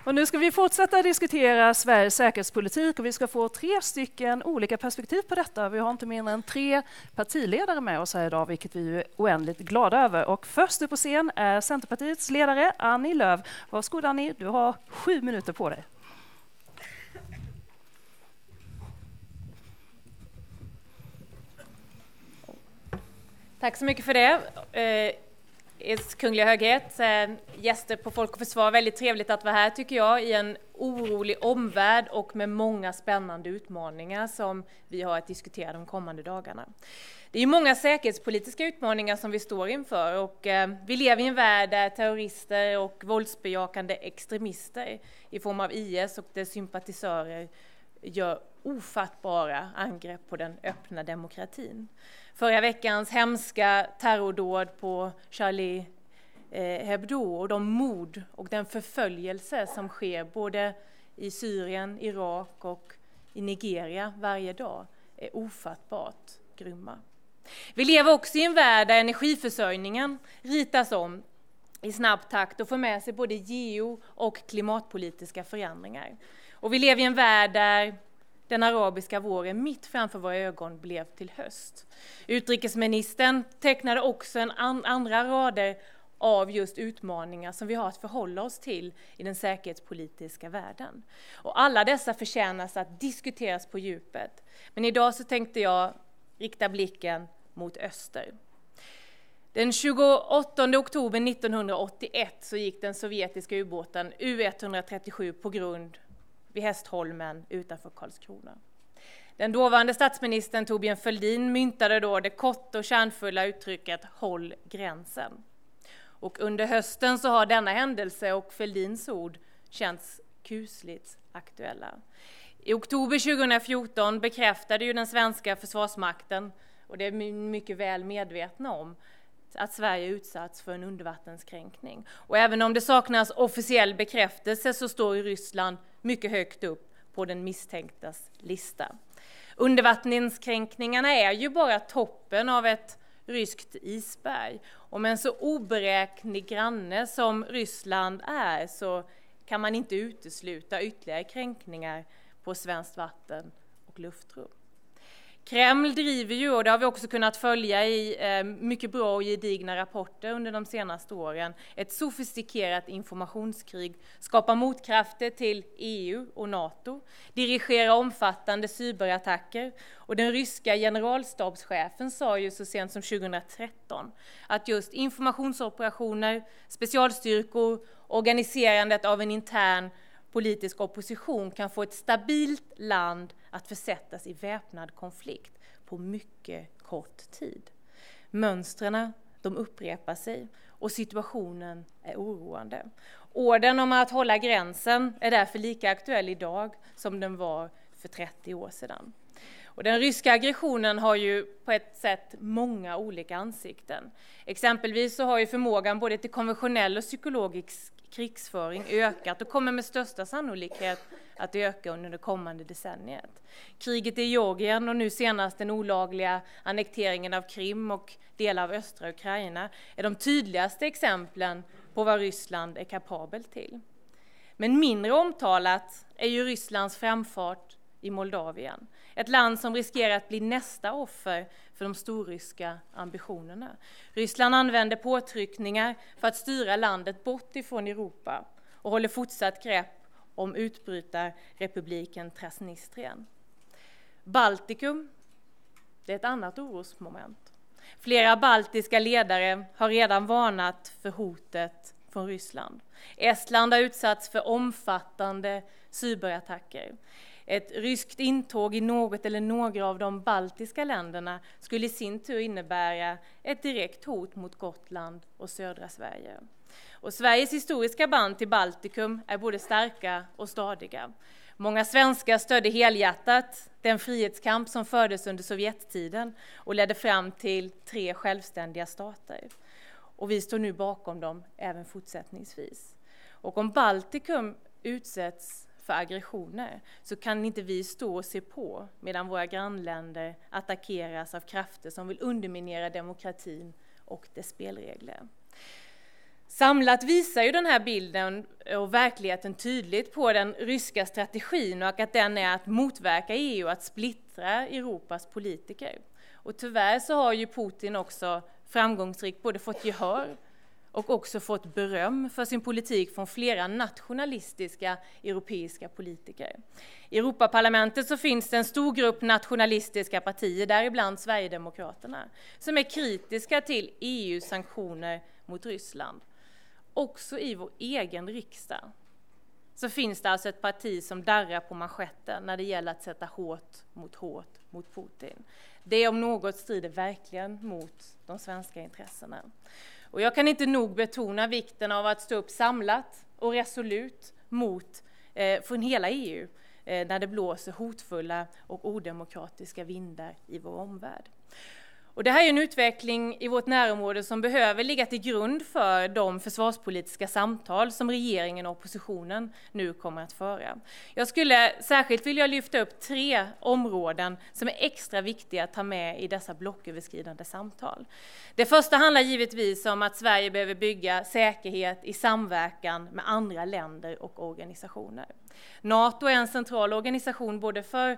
Och nu ska vi fortsätta diskutera Sveriges säkerhetspolitik och vi ska få tre stycken olika perspektiv på detta. Vi har inte mindre än tre partiledare med oss här idag, vilket vi är oändligt glada över. Och först upp på scen är Centerpartiets ledare Annie Lööf. Varsågod Annie, du har sju minuter på dig. Tack så mycket för det. Eh, Ers Kungliga Höghet, eh, gäster på Folk och Försvar, väldigt trevligt att vara här tycker jag i en orolig omvärld och med många spännande utmaningar som vi har att diskutera de kommande dagarna. Det är många säkerhetspolitiska utmaningar som vi står inför och eh, vi lever i en värld där terrorister och våldsbejakande extremister i form av IS och dess sympatisörer gör ofattbara angrepp på den öppna demokratin. Förra veckans hemska terrordåd på Charlie eh, Hebdo och de mord och den förföljelse som sker både i Syrien, Irak och i Nigeria varje dag är ofattbart grymma. Vi lever också i en värld där energiförsörjningen ritas om i snabb takt och får med sig både geo och klimatpolitiska förändringar. Och vi lever i en värld där den arabiska våren mitt framför våra ögon blev till höst. Utrikesministern tecknade också en an andra rader av just utmaningar som vi har att förhålla oss till i den säkerhetspolitiska världen. Och alla dessa förtjänas att diskuteras på djupet. Men idag så tänkte jag rikta blicken mot öster. Den 28 oktober 1981 så gick den sovjetiska ubåten U137 på grund vid Hästholmen utanför Karlskrona. Den dåvarande statsministern Torbjörn Fälldin myntade då det korta och kärnfulla uttrycket ”håll gränsen”. Och under hösten så har denna händelse och Fälldins ord känts kusligt aktuella. I oktober 2014 bekräftade ju den svenska försvarsmakten, och det är mycket väl medvetna om, att Sverige utsatts för en undervattenskränkning. Och även om det saknas officiell bekräftelse så står Ryssland mycket högt upp på den misstänktas lista. Undervattenskränkningarna är ju bara toppen av ett ryskt isberg. Och med en så oberäknelig granne som Ryssland är så kan man inte utesluta ytterligare kränkningar på svenskt vatten och luftrum. Kreml driver ju, och det har vi också kunnat följa i eh, mycket bra och gedigna rapporter under de senaste åren, ett sofistikerat informationskrig, skapar motkrafter till EU och NATO, dirigerar omfattande cyberattacker. Och den ryska generalstabschefen sa ju så sent som 2013 att just informationsoperationer, specialstyrkor, organiserandet av en intern politisk opposition kan få ett stabilt land att försättas i väpnad konflikt på mycket kort tid. Mönstren de upprepar sig och situationen är oroande. Orden om att hålla gränsen är därför lika aktuell idag som den var för 30 år sedan. Och den ryska aggressionen har ju på ett sätt många olika ansikten. Exempelvis så har ju förmågan både till konventionell och psykologisk krigsföring ökat och kommer med största sannolikhet att öka under det kommande decenniet. Kriget i Georgien och nu senast den olagliga annekteringen av Krim och delar av östra Ukraina är de tydligaste exemplen på vad Ryssland är kapabelt till. Men mindre omtalat är ju Rysslands framfart i Moldavien. Ett land som riskerar att bli nästa offer för de storryska ambitionerna. Ryssland använder påtryckningar för att styra landet bort ifrån Europa och håller fortsatt grepp om utbrytarrepubliken Transnistrien. Baltikum, det är ett annat orosmoment. Flera baltiska ledare har redan varnat för hotet från Ryssland. Estland har utsatts för omfattande cyberattacker. Ett ryskt intåg i något eller några av de baltiska länderna skulle i sin tur innebära ett direkt hot mot Gotland och södra Sverige. Och Sveriges historiska band till Baltikum är både starka och stadiga. Många svenskar stödde helhjärtat den frihetskamp som fördes under Sovjettiden och ledde fram till tre självständiga stater. Och vi står nu bakom dem även fortsättningsvis. Och om Baltikum utsätts för aggressioner så kan inte vi stå och se på medan våra grannländer attackeras av krafter som vill underminera demokratin och dess spelregler. Samlat visar ju den här bilden och verkligheten tydligt på den ryska strategin och att den är att motverka EU, att splittra Europas politiker. Och tyvärr så har ju Putin också framgångsrikt både fått gehör och också fått beröm för sin politik från flera nationalistiska europeiska politiker. I Europaparlamentet så finns det en stor grupp nationalistiska partier, däribland Sverigedemokraterna, som är kritiska till EUs sanktioner mot Ryssland. Också i vår egen riksdag så finns det alltså ett parti som darrar på manschetten när det gäller att sätta hårt mot hårt mot Putin. Det om något strider verkligen mot de svenska intressena. Och jag kan inte nog betona vikten av att stå upp samlat och resolut mot, eh, från hela EU eh, när det blåser hotfulla och odemokratiska vindar i vår omvärld. Och det här är en utveckling i vårt närområde som behöver ligga till grund för de försvarspolitiska samtal som regeringen och oppositionen nu kommer att föra. Jag skulle särskilt vilja lyfta upp tre områden som är extra viktiga att ta med i dessa blocköverskridande samtal. Det första handlar givetvis om att Sverige behöver bygga säkerhet i samverkan med andra länder och organisationer. Nato är en central organisation både för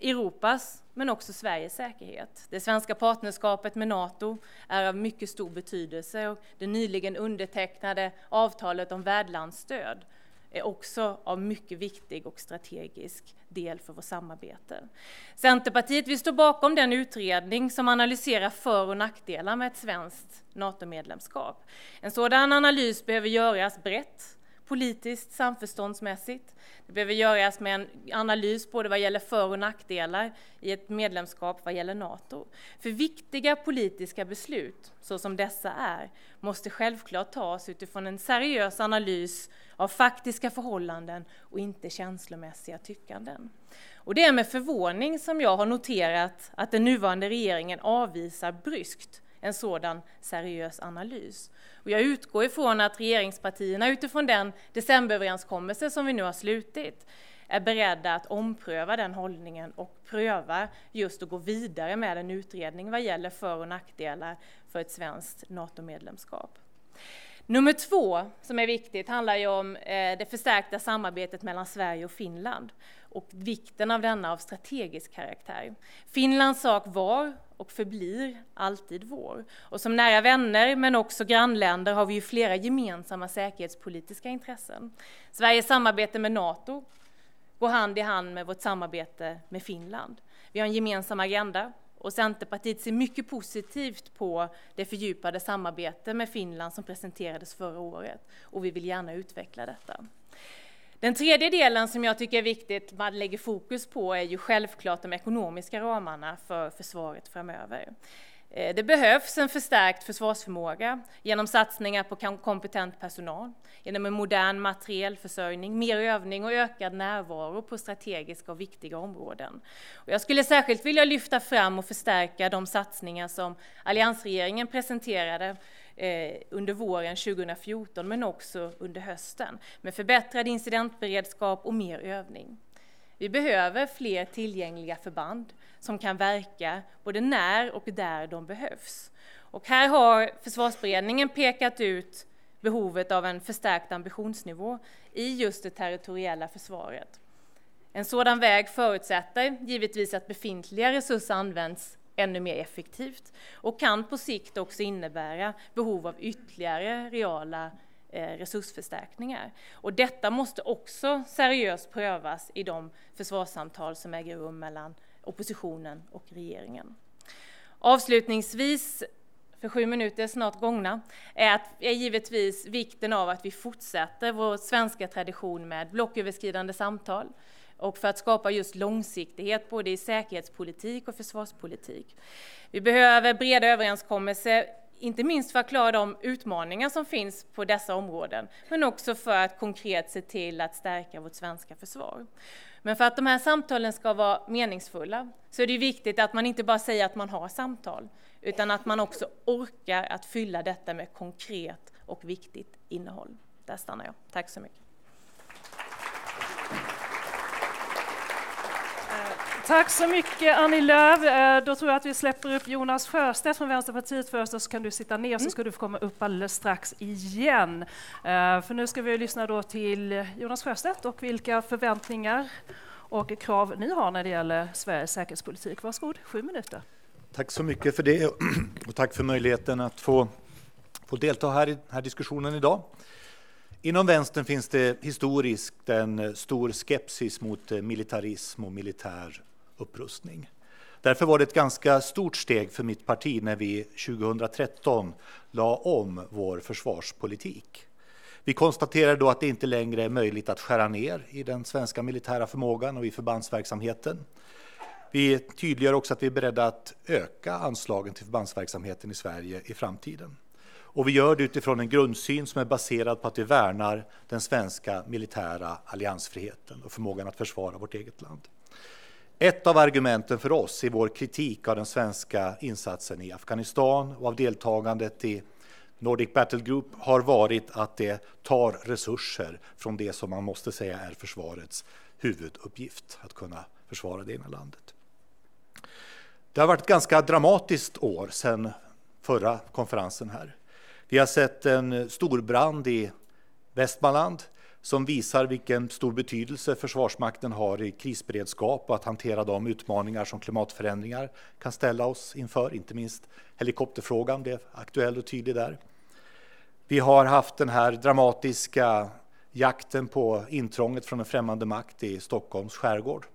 Europas men också Sveriges säkerhet. Det svenska partnerskapet med Nato är av mycket stor betydelse och det nyligen undertecknade avtalet om värdlandsstöd är också av mycket viktig och strategisk del för vårt samarbete. Centerpartiet vill stå bakom den utredning som analyserar för och nackdelar med ett svenskt NATO-medlemskap. En sådan analys behöver göras brett politiskt samförståndsmässigt. Det behöver göras med en analys både vad gäller för och nackdelar i ett medlemskap vad gäller Nato. För viktiga politiska beslut, så som dessa är, måste självklart tas utifrån en seriös analys av faktiska förhållanden och inte känslomässiga tyckanden. Och det är med förvåning som jag har noterat att den nuvarande regeringen avvisar bryskt en sådan seriös analys. Och jag utgår ifrån att regeringspartierna utifrån den decemberöverenskommelse som vi nu har slutit är beredda att ompröva den hållningen och pröva just att gå vidare med en utredning vad gäller för och nackdelar för ett svenskt NATO-medlemskap. Nummer två, som är viktigt, handlar ju om eh, det förstärkta samarbetet mellan Sverige och Finland och vikten av denna av strategisk karaktär. Finlands sak var och förblir alltid vår. Och som nära vänner, men också grannländer, har vi ju flera gemensamma säkerhetspolitiska intressen. Sveriges samarbete med Nato går hand i hand med vårt samarbete med Finland. Vi har en gemensam agenda och Centerpartiet ser mycket positivt på det fördjupade samarbete med Finland som presenterades förra året och vi vill gärna utveckla detta. Den tredje delen som jag tycker är viktigt man lägger fokus på är ju självklart de ekonomiska ramarna för försvaret framöver. Eh, det behövs en förstärkt försvarsförmåga genom satsningar på kompetent personal, genom en modern materielförsörjning, mer övning och ökad närvaro på strategiska och viktiga områden. Och jag skulle särskilt vilja lyfta fram och förstärka de satsningar som alliansregeringen presenterade eh, under våren 2014 men också under hösten med förbättrad incidentberedskap och mer övning. Vi behöver fler tillgängliga förband som kan verka både när och där de behövs. Och här har Försvarsberedningen pekat ut behovet av en förstärkt ambitionsnivå i just det territoriella försvaret. En sådan väg förutsätter givetvis att befintliga resurser används ännu mer effektivt och kan på sikt också innebära behov av ytterligare reala eh, resursförstärkningar. Och detta måste också seriöst prövas i de försvarssamtal som äger rum mellan oppositionen och regeringen. Avslutningsvis, för sju minuter snart gångna, är, att, är givetvis vikten av att vi fortsätter vår svenska tradition med blocköverskridande samtal, och för att skapa just långsiktighet både i säkerhetspolitik och försvarspolitik. Vi behöver breda överenskommelser inte minst för att klara de utmaningar som finns på dessa områden, men också för att konkret se till att stärka vårt svenska försvar. Men för att de här samtalen ska vara meningsfulla så är det viktigt att man inte bara säger att man har samtal, utan att man också orkar att fylla detta med konkret och viktigt innehåll. Där stannar jag. Tack så mycket. Tack så mycket Annie Lööf. Eh, då tror jag att vi släpper upp Jonas Sjöstedt från Vänsterpartiet först och så kan du sitta ner så mm. ska du få komma upp alldeles strax igen. Eh, för nu ska vi lyssna då till Jonas Sjöstedt och vilka förväntningar och krav ni har när det gäller Sveriges säkerhetspolitik. Varsågod, sju minuter. Tack så mycket för det och tack för möjligheten att få, få delta här i den här diskussionen idag. Inom vänstern finns det historiskt en stor skepsis mot militarism och militär upprustning. Därför var det ett ganska stort steg för mitt parti när vi 2013 la om vår försvarspolitik. Vi konstaterade då att det inte längre är möjligt att skära ner i den svenska militära förmågan och i förbandsverksamheten. Vi tydliggör också att vi är beredda att öka anslagen till förbandsverksamheten i Sverige i framtiden. Och vi gör det utifrån en grundsyn som är baserad på att vi värnar den svenska militära alliansfriheten och förmågan att försvara vårt eget land. Ett av argumenten för oss i vår kritik av den svenska insatsen i Afghanistan och av deltagandet i Nordic Battle Group har varit att det tar resurser från det som man måste säga är försvarets huvuduppgift, att kunna försvara det egna landet. Det har varit ett ganska dramatiskt år sedan förra konferensen här. Vi har sett en storbrand i Västmanland som visar vilken stor betydelse Försvarsmakten har i krisberedskap och att hantera de utmaningar som klimatförändringar kan ställa oss inför. Inte minst helikopterfrågan blev aktuell och tydlig där. Vi har haft den här dramatiska jakten på intrånget från en främmande makt i Stockholms skärgård.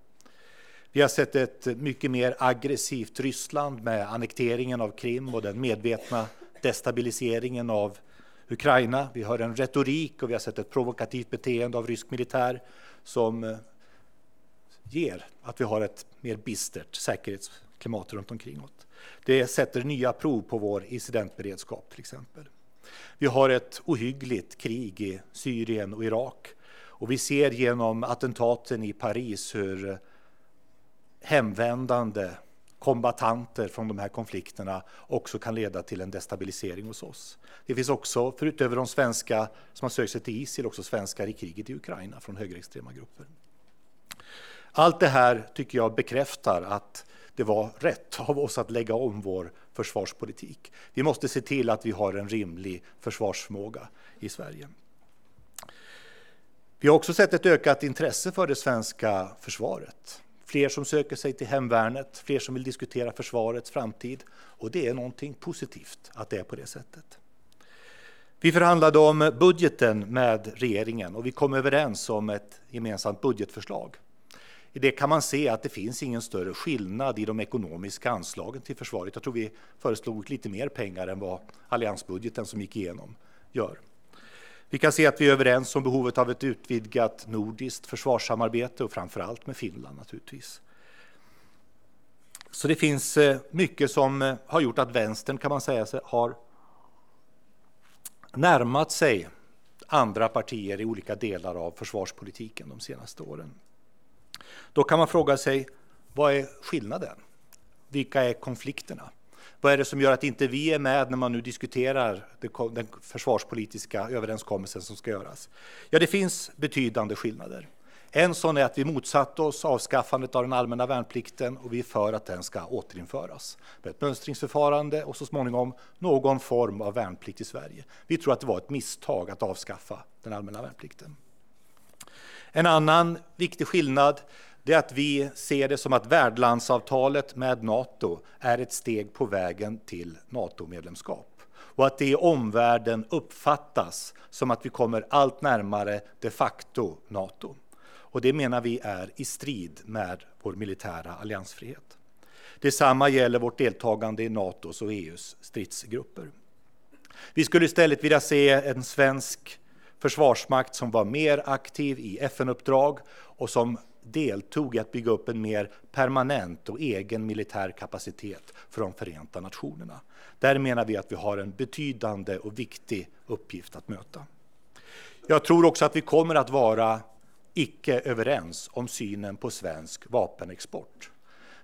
Vi har sett ett mycket mer aggressivt Ryssland med annekteringen av Krim och den medvetna destabiliseringen av Ukraina. Vi hör en retorik och vi har sett ett provokativt beteende av rysk militär som eh, ger att vi har ett mer bistert säkerhetsklimat runt omkring oss. Det sätter nya prov på vår incidentberedskap till exempel. Vi har ett ohyggligt krig i Syrien och Irak och vi ser genom attentaten i Paris hur eh, hemvändande kombatanter från de här konflikterna också kan leda till en destabilisering hos oss. Det finns också, förutom de svenska som har sökt sig till Isil, också svenskar i kriget i Ukraina från högerextrema grupper. Allt det här tycker jag bekräftar att det var rätt av oss att lägga om vår försvarspolitik. Vi måste se till att vi har en rimlig försvarsförmåga i Sverige. Vi har också sett ett ökat intresse för det svenska försvaret fler som söker sig till hemvärnet, fler som vill diskutera försvarets framtid. Och det är någonting positivt att det är på det sättet. Vi förhandlade om budgeten med regeringen och vi kom överens om ett gemensamt budgetförslag. I det kan man se att det finns ingen större skillnad i de ekonomiska anslagen till försvaret. Jag tror vi föreslog lite mer pengar än vad alliansbudgeten som gick igenom gör. Vi kan se att vi är överens om behovet av ett utvidgat nordiskt försvarssamarbete och framför allt med Finland naturligtvis. Så det finns eh, mycket som eh, har gjort att vänstern kan man säga har närmat sig andra partier i olika delar av försvarspolitiken de senaste åren. Då kan man fråga sig, vad är skillnaden? Vilka är konflikterna? Vad är det som gör att inte vi är med när man nu diskuterar den försvarspolitiska överenskommelsen som ska göras? Ja, det finns betydande skillnader. En sån är att vi motsatte oss avskaffandet av den allmänna värnplikten och vi är för att den ska återinföras med ett mönstringsförfarande och så småningom någon form av värnplikt i Sverige. Vi tror att det var ett misstag att avskaffa den allmänna värnplikten. En annan viktig skillnad det är att vi ser det som att värdlandsavtalet med Nato är ett steg på vägen till NATO-medlemskap och att det i omvärlden uppfattas som att vi kommer allt närmare de facto Nato. Och det menar vi är i strid med vår militära alliansfrihet. Detsamma gäller vårt deltagande i Natos och EUs stridsgrupper. Vi skulle istället vilja se en svensk försvarsmakt som var mer aktiv i FN-uppdrag och som deltog i att bygga upp en mer permanent och egen militär kapacitet för de Förenta Nationerna. Där menar vi att vi har en betydande och viktig uppgift att möta. Jag tror också att vi kommer att vara icke överens om synen på svensk vapenexport.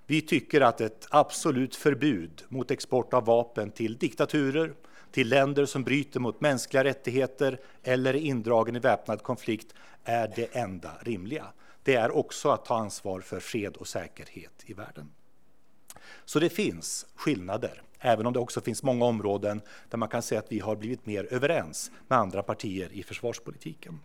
Vi tycker att ett absolut förbud mot export av vapen till diktaturer, till länder som bryter mot mänskliga rättigheter eller är indragen i väpnad konflikt är det enda rimliga. Det är också att ta ansvar för fred och säkerhet i världen. Så det finns skillnader, även om det också finns många områden där man kan säga att vi har blivit mer överens med andra partier i försvarspolitiken.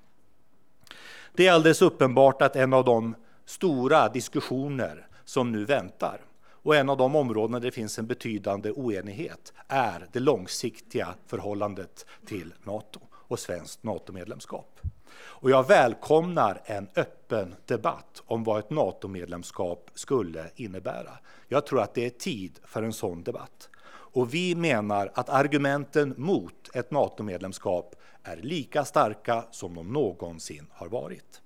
Det är alldeles uppenbart att en av de stora diskussioner som nu väntar och en av de områden där det finns en betydande oenighet är det långsiktiga förhållandet till Nato och svenskt Nato-medlemskap. Och jag välkomnar en öppen debatt om vad ett Nato-medlemskap skulle innebära. Jag tror att det är tid för en sån debatt. Och vi menar att argumenten mot ett Nato-medlemskap är lika starka som de någonsin har varit.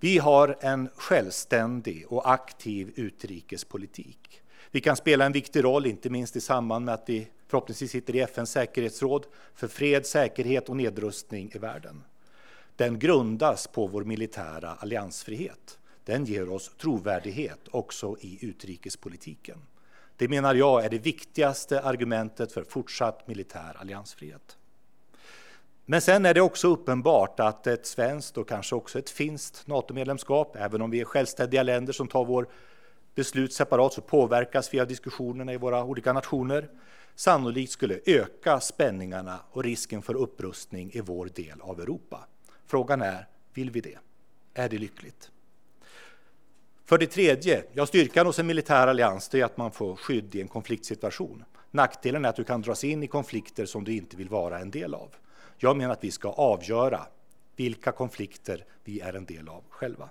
Vi har en självständig och aktiv utrikespolitik. Vi kan spela en viktig roll, inte minst i samband med att vi förhoppningsvis sitter i FNs säkerhetsråd för fred, säkerhet och nedrustning i världen. Den grundas på vår militära alliansfrihet. Den ger oss trovärdighet också i utrikespolitiken. Det menar jag är det viktigaste argumentet för fortsatt militär alliansfrihet. Men sen är det också uppenbart att ett svenskt och kanske också ett finskt NATO-medlemskap, även om vi är självständiga länder som tar vår beslut separat så påverkas vi av diskussionerna i våra olika nationer, sannolikt skulle öka spänningarna och risken för upprustning i vår del av Europa. Frågan är, vill vi det? Är det lyckligt? För det tredje, ja, styrkan hos en militär allians är att man får skydd i en konfliktsituation. Nackdelen är att du kan dras in i konflikter som du inte vill vara en del av. Jag menar att vi ska avgöra vilka konflikter vi är en del av själva.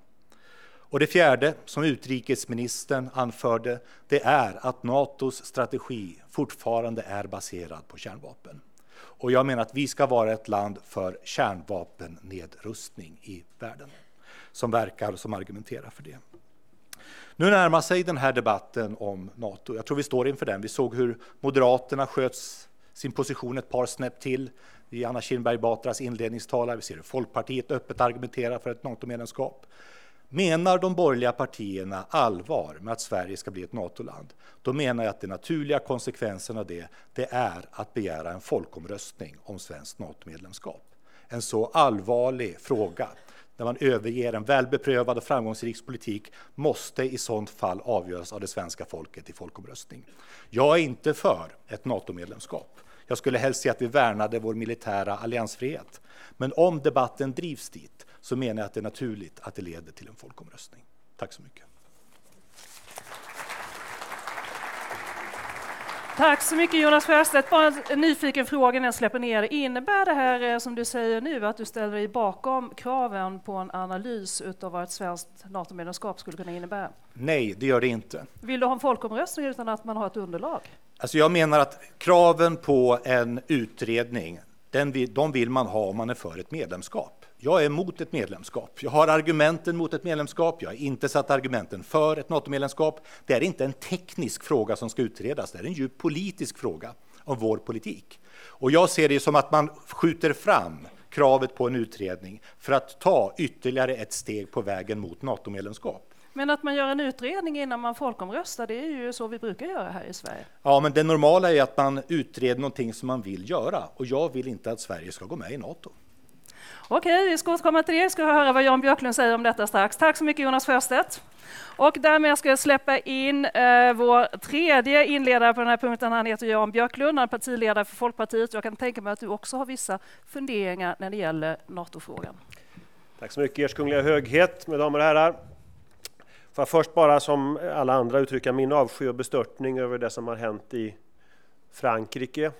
Och det fjärde, som utrikesministern anförde, det är att Natos strategi fortfarande är baserad på kärnvapen. Och jag menar att vi ska vara ett land för kärnvapennedrustning i världen, som verkar och som argumenterar för det. Nu närmar sig den här debatten om Nato. Jag tror vi står inför den. Vi såg hur Moderaterna sköts sin position ett par snäpp till i Anna Kinberg Batras inledningstal. Vi ser hur Folkpartiet öppet argumenterar för ett NATO-medlemskap. Menar de borgerliga partierna allvar med att Sverige ska bli ett NATO-land, då menar jag att den naturliga konsekvensen av det, det är att begära en folkomröstning om svenskt NATO-medlemskap. En så allvarlig fråga, när man överger en välbeprövad och framgångsrik politik, måste i sådant fall avgöras av det svenska folket i folkomröstning. Jag är inte för ett NATO-medlemskap. Jag skulle helst se att vi värnade vår militära alliansfrihet. Men om debatten drivs dit så menar jag att det är naturligt att det leder till en folkomröstning. Tack så mycket. Tack så mycket Jonas Sjöstedt. Bara en nyfiken fråga när jag släpper ner. Innebär det här eh, som du säger nu att du ställer dig bakom kraven på en analys av vad ett svenskt NATO-medlemskap skulle kunna innebära? Nej, det gör det inte. Vill du ha en folkomröstning utan att man har ett underlag? Alltså jag menar att kraven på en utredning, den vill, de vill man ha om man är för ett medlemskap. Jag är emot ett medlemskap. Jag har argumenten mot ett medlemskap. Jag har inte satt argumenten för ett NATO-medlemskap. Det är inte en teknisk fråga som ska utredas. Det är en djup politisk fråga om vår politik. Och jag ser det som att man skjuter fram kravet på en utredning för att ta ytterligare ett steg på vägen mot NATO-medlemskap. Men att man gör en utredning innan man folkomröstar, det är ju så vi brukar göra här i Sverige. Ja, men det normala är att man utreder någonting som man vill göra och jag vill inte att Sverige ska gå med i Nato. Okej, vi ska återkomma till det. Vi ska höra vad Jan Björklund säger om detta strax. Tack så mycket Jonas Sjöstedt. Och därmed ska jag släppa in eh, vår tredje inledare på den här punkten. Han heter Jan Björklund, han är partiledare för Folkpartiet. Jag kan tänka mig att du också har vissa funderingar när det gäller NATO-frågan. Tack så mycket, Ers Kungliga Höghet, mina damer och herrar. Får jag först bara som alla andra uttrycka min avsky och bestörtning över det som har hänt i Frankrike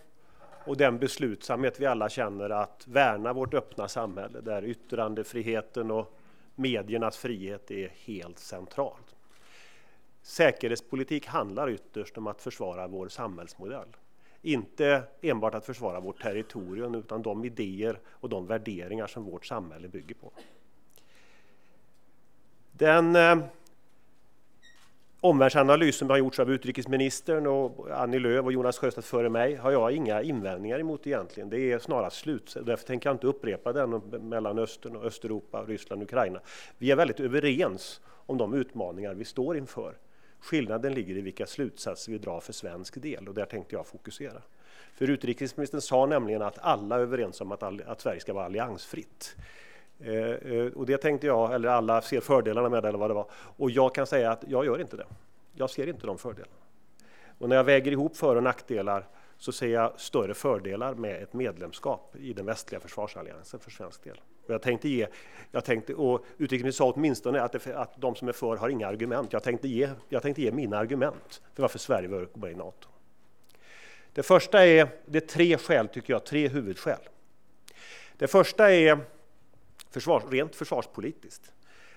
och den beslutsamhet vi alla känner att värna vårt öppna samhälle där yttrandefriheten och mediernas frihet är helt centralt. Säkerhetspolitik handlar ytterst om att försvara vår samhällsmodell. Inte enbart att försvara vårt territorium utan de idéer och de värderingar som vårt samhälle bygger på. Den eh, omvärldsanalys som har gjorts av utrikesministern och Annie Lööf och Jonas Sjöstedt före mig har jag inga invändningar emot egentligen. Det är snarast slut. Därför tänker jag inte upprepa den om Mellanöstern, och Östeuropa, Ryssland och Ukraina. Vi är väldigt överens om de utmaningar vi står inför. Skillnaden ligger i vilka slutsatser vi drar för svensk del och där tänkte jag fokusera. För utrikesministern sa nämligen att alla är överens om att, att Sverige ska vara alliansfritt. Eh, eh, och det tänkte jag, eller alla ser fördelarna med det eller vad det var. Och jag kan säga att jag gör inte det. Jag ser inte de fördelarna. Och när jag väger ihop för och nackdelar så ser jag större fördelar med ett medlemskap i den västliga försvarsalliansen för svensk del. Och jag tänkte ge, jag tänkte, och utrikesministern sa åtminstone att, det, att de som är för har inga argument. Jag tänkte, ge, jag tänkte ge mina argument för varför Sverige bör gå med i NATO. Det första är, det är tre skäl tycker jag, tre huvudskäl. Det första är försvars, rent försvarspolitiskt.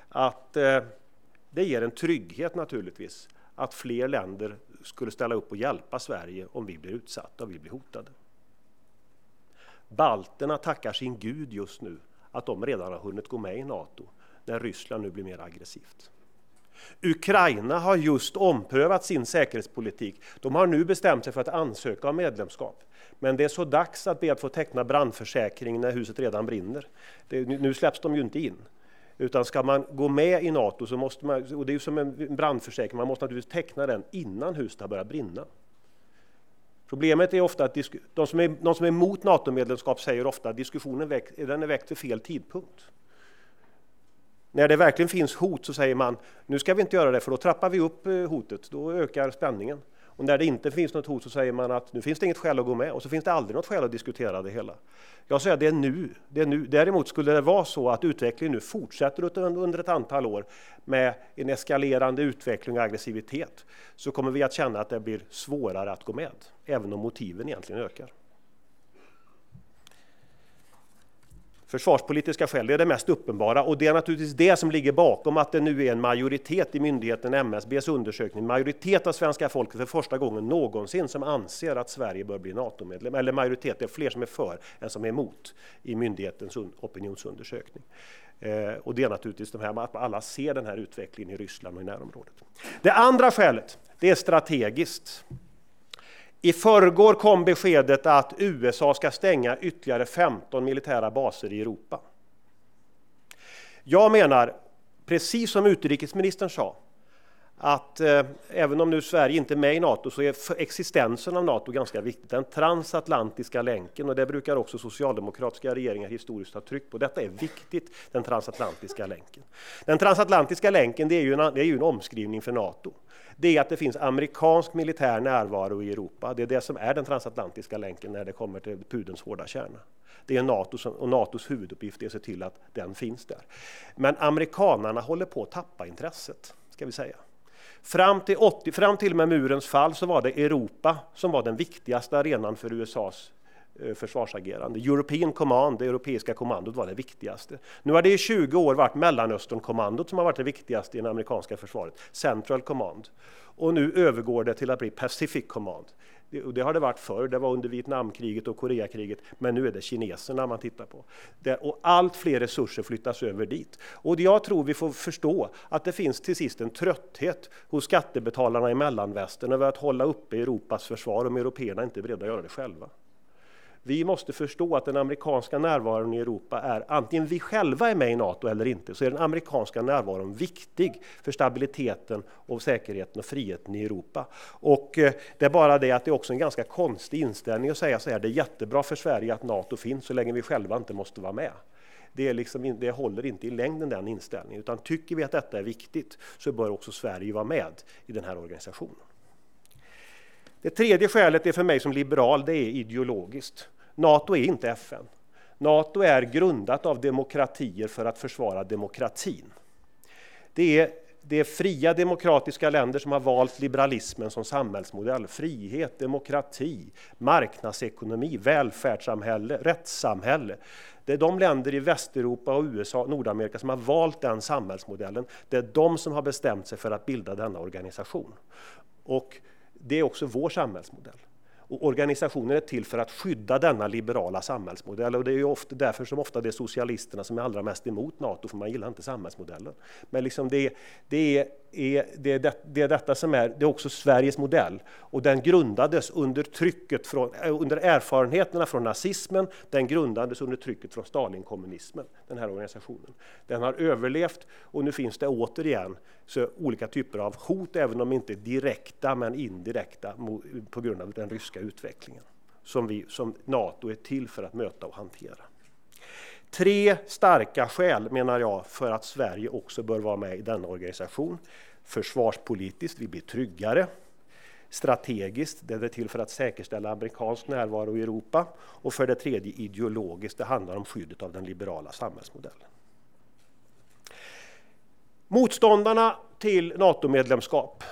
Att eh, det ger en trygghet naturligtvis att fler länder skulle ställa upp och hjälpa Sverige om vi blir utsatta och vi blir hotade. Balterna tackar sin gud just nu att de redan har hunnit gå med i Nato när Ryssland nu blir mer aggressivt. Ukraina har just omprövat sin säkerhetspolitik. De har nu bestämt sig för att ansöka om medlemskap. Men det är så dags att be att få teckna brandförsäkring när huset redan brinner. Det, nu släpps de ju inte in. Utan ska man gå med i Nato så måste man, och det är ju som en brandförsäkring, man måste naturligtvis teckna den innan huset har börjat brinna. Problemet är ofta att de som är, de som är emot NATO-medlemskap säger ofta att diskussionen väck, den är väckt vid fel tidpunkt. När det verkligen finns hot så säger man nu ska vi inte göra det för då trappar vi upp eh, hotet, då ökar spänningen. Och när det inte finns något hot så säger man att nu finns det inget skäl att gå med och så finns det aldrig något skäl att diskutera det hela. Jag säger att det är nu. Det är nu. Däremot skulle det vara så att utvecklingen nu fortsätter under ett antal år med en eskalerande utveckling och aggressivitet så kommer vi att känna att det blir svårare att gå med, även om motiven egentligen ökar. Försvarspolitiska skäl, det är det mest uppenbara och det är naturligtvis det som ligger bakom att det nu är en majoritet i myndigheten MSBs undersökning, majoritet av svenska folket för första gången någonsin som anser att Sverige bör bli NATO-medlem, eller majoritet, det är fler som är för än som är emot i myndighetens opinionsundersökning. Eh, och det är naturligtvis de här, att alla ser den här utvecklingen i Ryssland och i närområdet. Det andra skälet, det är strategiskt. I förrgår kom beskedet att USA ska stänga ytterligare 15 militära baser i Europa. Jag menar, precis som utrikesministern sa, att eh, även om nu Sverige inte är med i Nato så är existensen av Nato ganska viktig. Den transatlantiska länken och det brukar också socialdemokratiska regeringar historiskt ha tryckt på. Detta är viktigt, den transatlantiska länken. Den transatlantiska länken det är, ju en, det är ju en omskrivning för Nato det är att det finns amerikansk militär närvaro i Europa. Det är det som är den transatlantiska länken när det kommer till pudens hårda kärna. Det är NATO som, och NATOs huvuduppgift är att se till att den finns där. Men amerikanarna håller på att tappa intresset, ska vi säga. Fram till, 80, fram till med murens fall så var det Europa som var den viktigaste arenan för USAs eh, försvarsagerande. European Command, det europeiska kommandot, var det viktigaste. Nu har det i 20 år varit Mellanösternkommandot som har varit det viktigaste i det amerikanska försvaret, Central Command. Och nu övergår det till att bli Pacific Command. Det, det har det varit förr, det var under Vietnamkriget och Koreakriget, men nu är det kineserna man tittar på. Det, och allt fler resurser flyttas över dit. Och jag tror vi får förstå att det finns till sist en trötthet hos skattebetalarna i mellanvästern över att hålla uppe Europas försvar om européerna inte är beredda att göra det själva. Vi måste förstå att den amerikanska närvaron i Europa är, antingen vi själva är med i Nato eller inte, så är den amerikanska närvaron viktig för stabiliteten och säkerheten och friheten i Europa. Och eh, det är bara det att det är också en ganska konstig inställning att säga så här, det är jättebra för Sverige att Nato finns så länge vi själva inte måste vara med. Det, är liksom, det håller inte i längden den inställningen, utan tycker vi att detta är viktigt så bör också Sverige vara med i den här organisationen. Det tredje skälet är för mig som liberal, det är ideologiskt. Nato är inte FN. Nato är grundat av demokratier för att försvara demokratin. Det är, det är fria demokratiska länder som har valt liberalismen som samhällsmodell. Frihet, demokrati, marknadsekonomi, välfärdssamhälle, rättssamhälle. Det är de länder i Västeuropa, och USA och Nordamerika som har valt den samhällsmodellen. Det är de som har bestämt sig för att bilda denna organisation. Och det är också vår samhällsmodell. Och organisationen är till för att skydda denna liberala samhällsmodell och det är ju ofta därför som ofta det är socialisterna som är allra mest emot NATO, för man gillar inte samhällsmodellen. Men liksom det, det, är, är, det, är det, det är detta som är, det är också Sveriges modell och den grundades under trycket från, eh, under erfarenheterna från nazismen, den grundades under trycket från Stalinkommunismen, den här organisationen. Den har överlevt och nu finns det återigen så olika typer av hot, även om inte direkta men indirekta på grund av den ryska utvecklingen som, vi, som Nato är till för att möta och hantera. Tre starka skäl menar jag för att Sverige också bör vara med i denna organisation. Försvarspolitiskt, vi blir tryggare. Strategiskt, det är till för att säkerställa amerikansk närvaro i Europa. Och för det tredje ideologiskt, det handlar om skyddet av den liberala samhällsmodellen. Motståndarna till NATO-medlemskap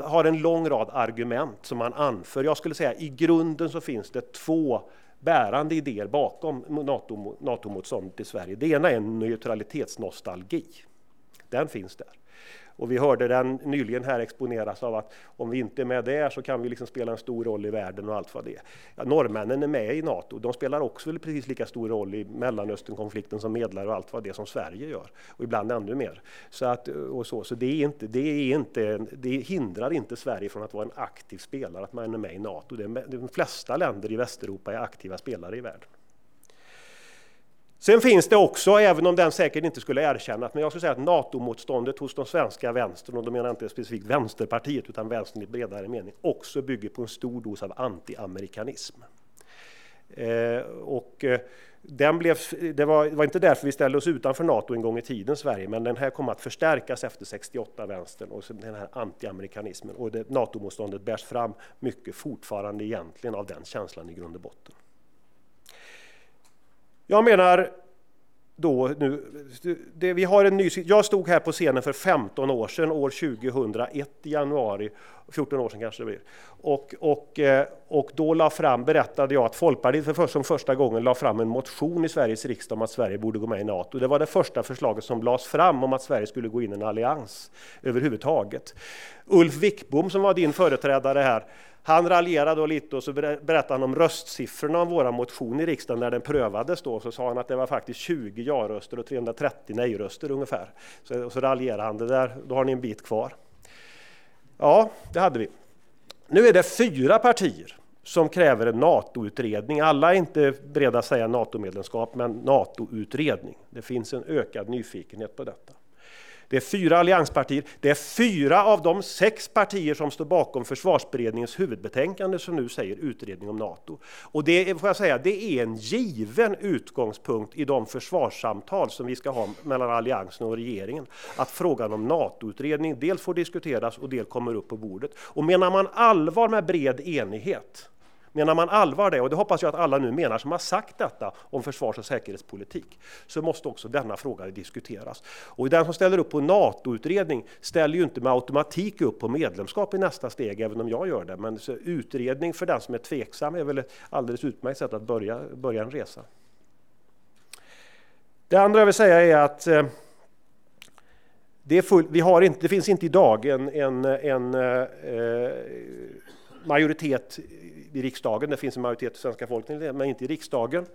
har en lång rad argument som man anför. Jag skulle säga i grunden så finns det två bärande idéer bakom NATO-motståndet i Sverige. Det ena är neutralitetsnostalgi. Den finns där. Och vi hörde den nyligen här exponeras av att om vi inte är med där så kan vi liksom spela en stor roll i världen och allt vad det är. Ja, norrmännen är med i NATO, de spelar också precis lika stor roll i Mellanösternkonflikten som medlare och allt vad det är som Sverige gör, och ibland ännu mer. Så, att, och så, så det, är inte, det, är inte, det hindrar inte Sverige från att vara en aktiv spelare, att man är med i NATO. de flesta länder i Västeuropa är aktiva spelare i världen. Sen finns det också, även om den säkert inte skulle erkänna, men jag skulle säga att NATO-motståndet hos de svenska vänstern, och då menar jag inte specifikt Vänsterpartiet utan vänstern i bredare mening, också bygger på en stor dos av anti-amerikanism. Eh, och eh, den blev, det var, var, inte därför vi ställde oss utanför NATO en gång i tiden, Sverige, men den här kom att förstärkas efter 68, vänstern, och den här anti-amerikanismen. Och NATO-motståndet bärs fram mycket fortfarande egentligen av den känslan i grund och botten. Jag menar då nu, det, vi har en ny, jag stod här på scenen för 15 år sedan, år 2001 i januari, 14 år sedan kanske det blir. Och, och, eh, och då la fram, berättade jag att Folkpartiet för första, första gången la fram en motion i Sveriges riksdag om att Sverige borde gå med i NATO. Det var det första förslaget som lades fram om att Sverige skulle gå in i en allians överhuvudtaget. Ulf Wickbom som var din företrädare här, han raljerade lite och så berättade han om röstsiffrorna av våra motion i riksdagen när den prövades då. Så sa han att det var faktiskt 20 ja-röster och 330 nej-röster ungefär. Så, och så raljerade han, det där, då har ni en bit kvar. Ja, det hade vi. Nu är det fyra partier som kräver en NATO-utredning. Alla är inte beredda att säga NATO-medlemskap, men NATO-utredning. Det finns en ökad nyfikenhet på detta. Det är fyra allianspartier. Det är fyra av de sex partier som står bakom försvarsberedningens huvudbetänkande som nu säger utredning om NATO. Och det är, får jag säga, det är en given utgångspunkt i de försvarssamtal som vi ska ha mellan alliansen och regeringen. Att frågan om NATO-utredning dels får diskuteras och dels kommer upp på bordet. Och menar man allvar med bred enighet Menar man allvar det, och det hoppas jag att alla nu menar som har sagt detta om försvars och säkerhetspolitik, så måste också denna fråga diskuteras. Och den som ställer upp på NATO-utredning ställer ju inte med automatik upp på medlemskap i nästa steg, även om jag gör det. Men utredning för den som är tveksam är väl ett alldeles utmärkt sätt att börja, börja en resa. Det andra jag vill säga är att eh, det, full, vi har inte, det finns inte idag en, en, en eh, majoritet i riksdagen, det finns en majoritet i svenska folket, men inte i riksdagen,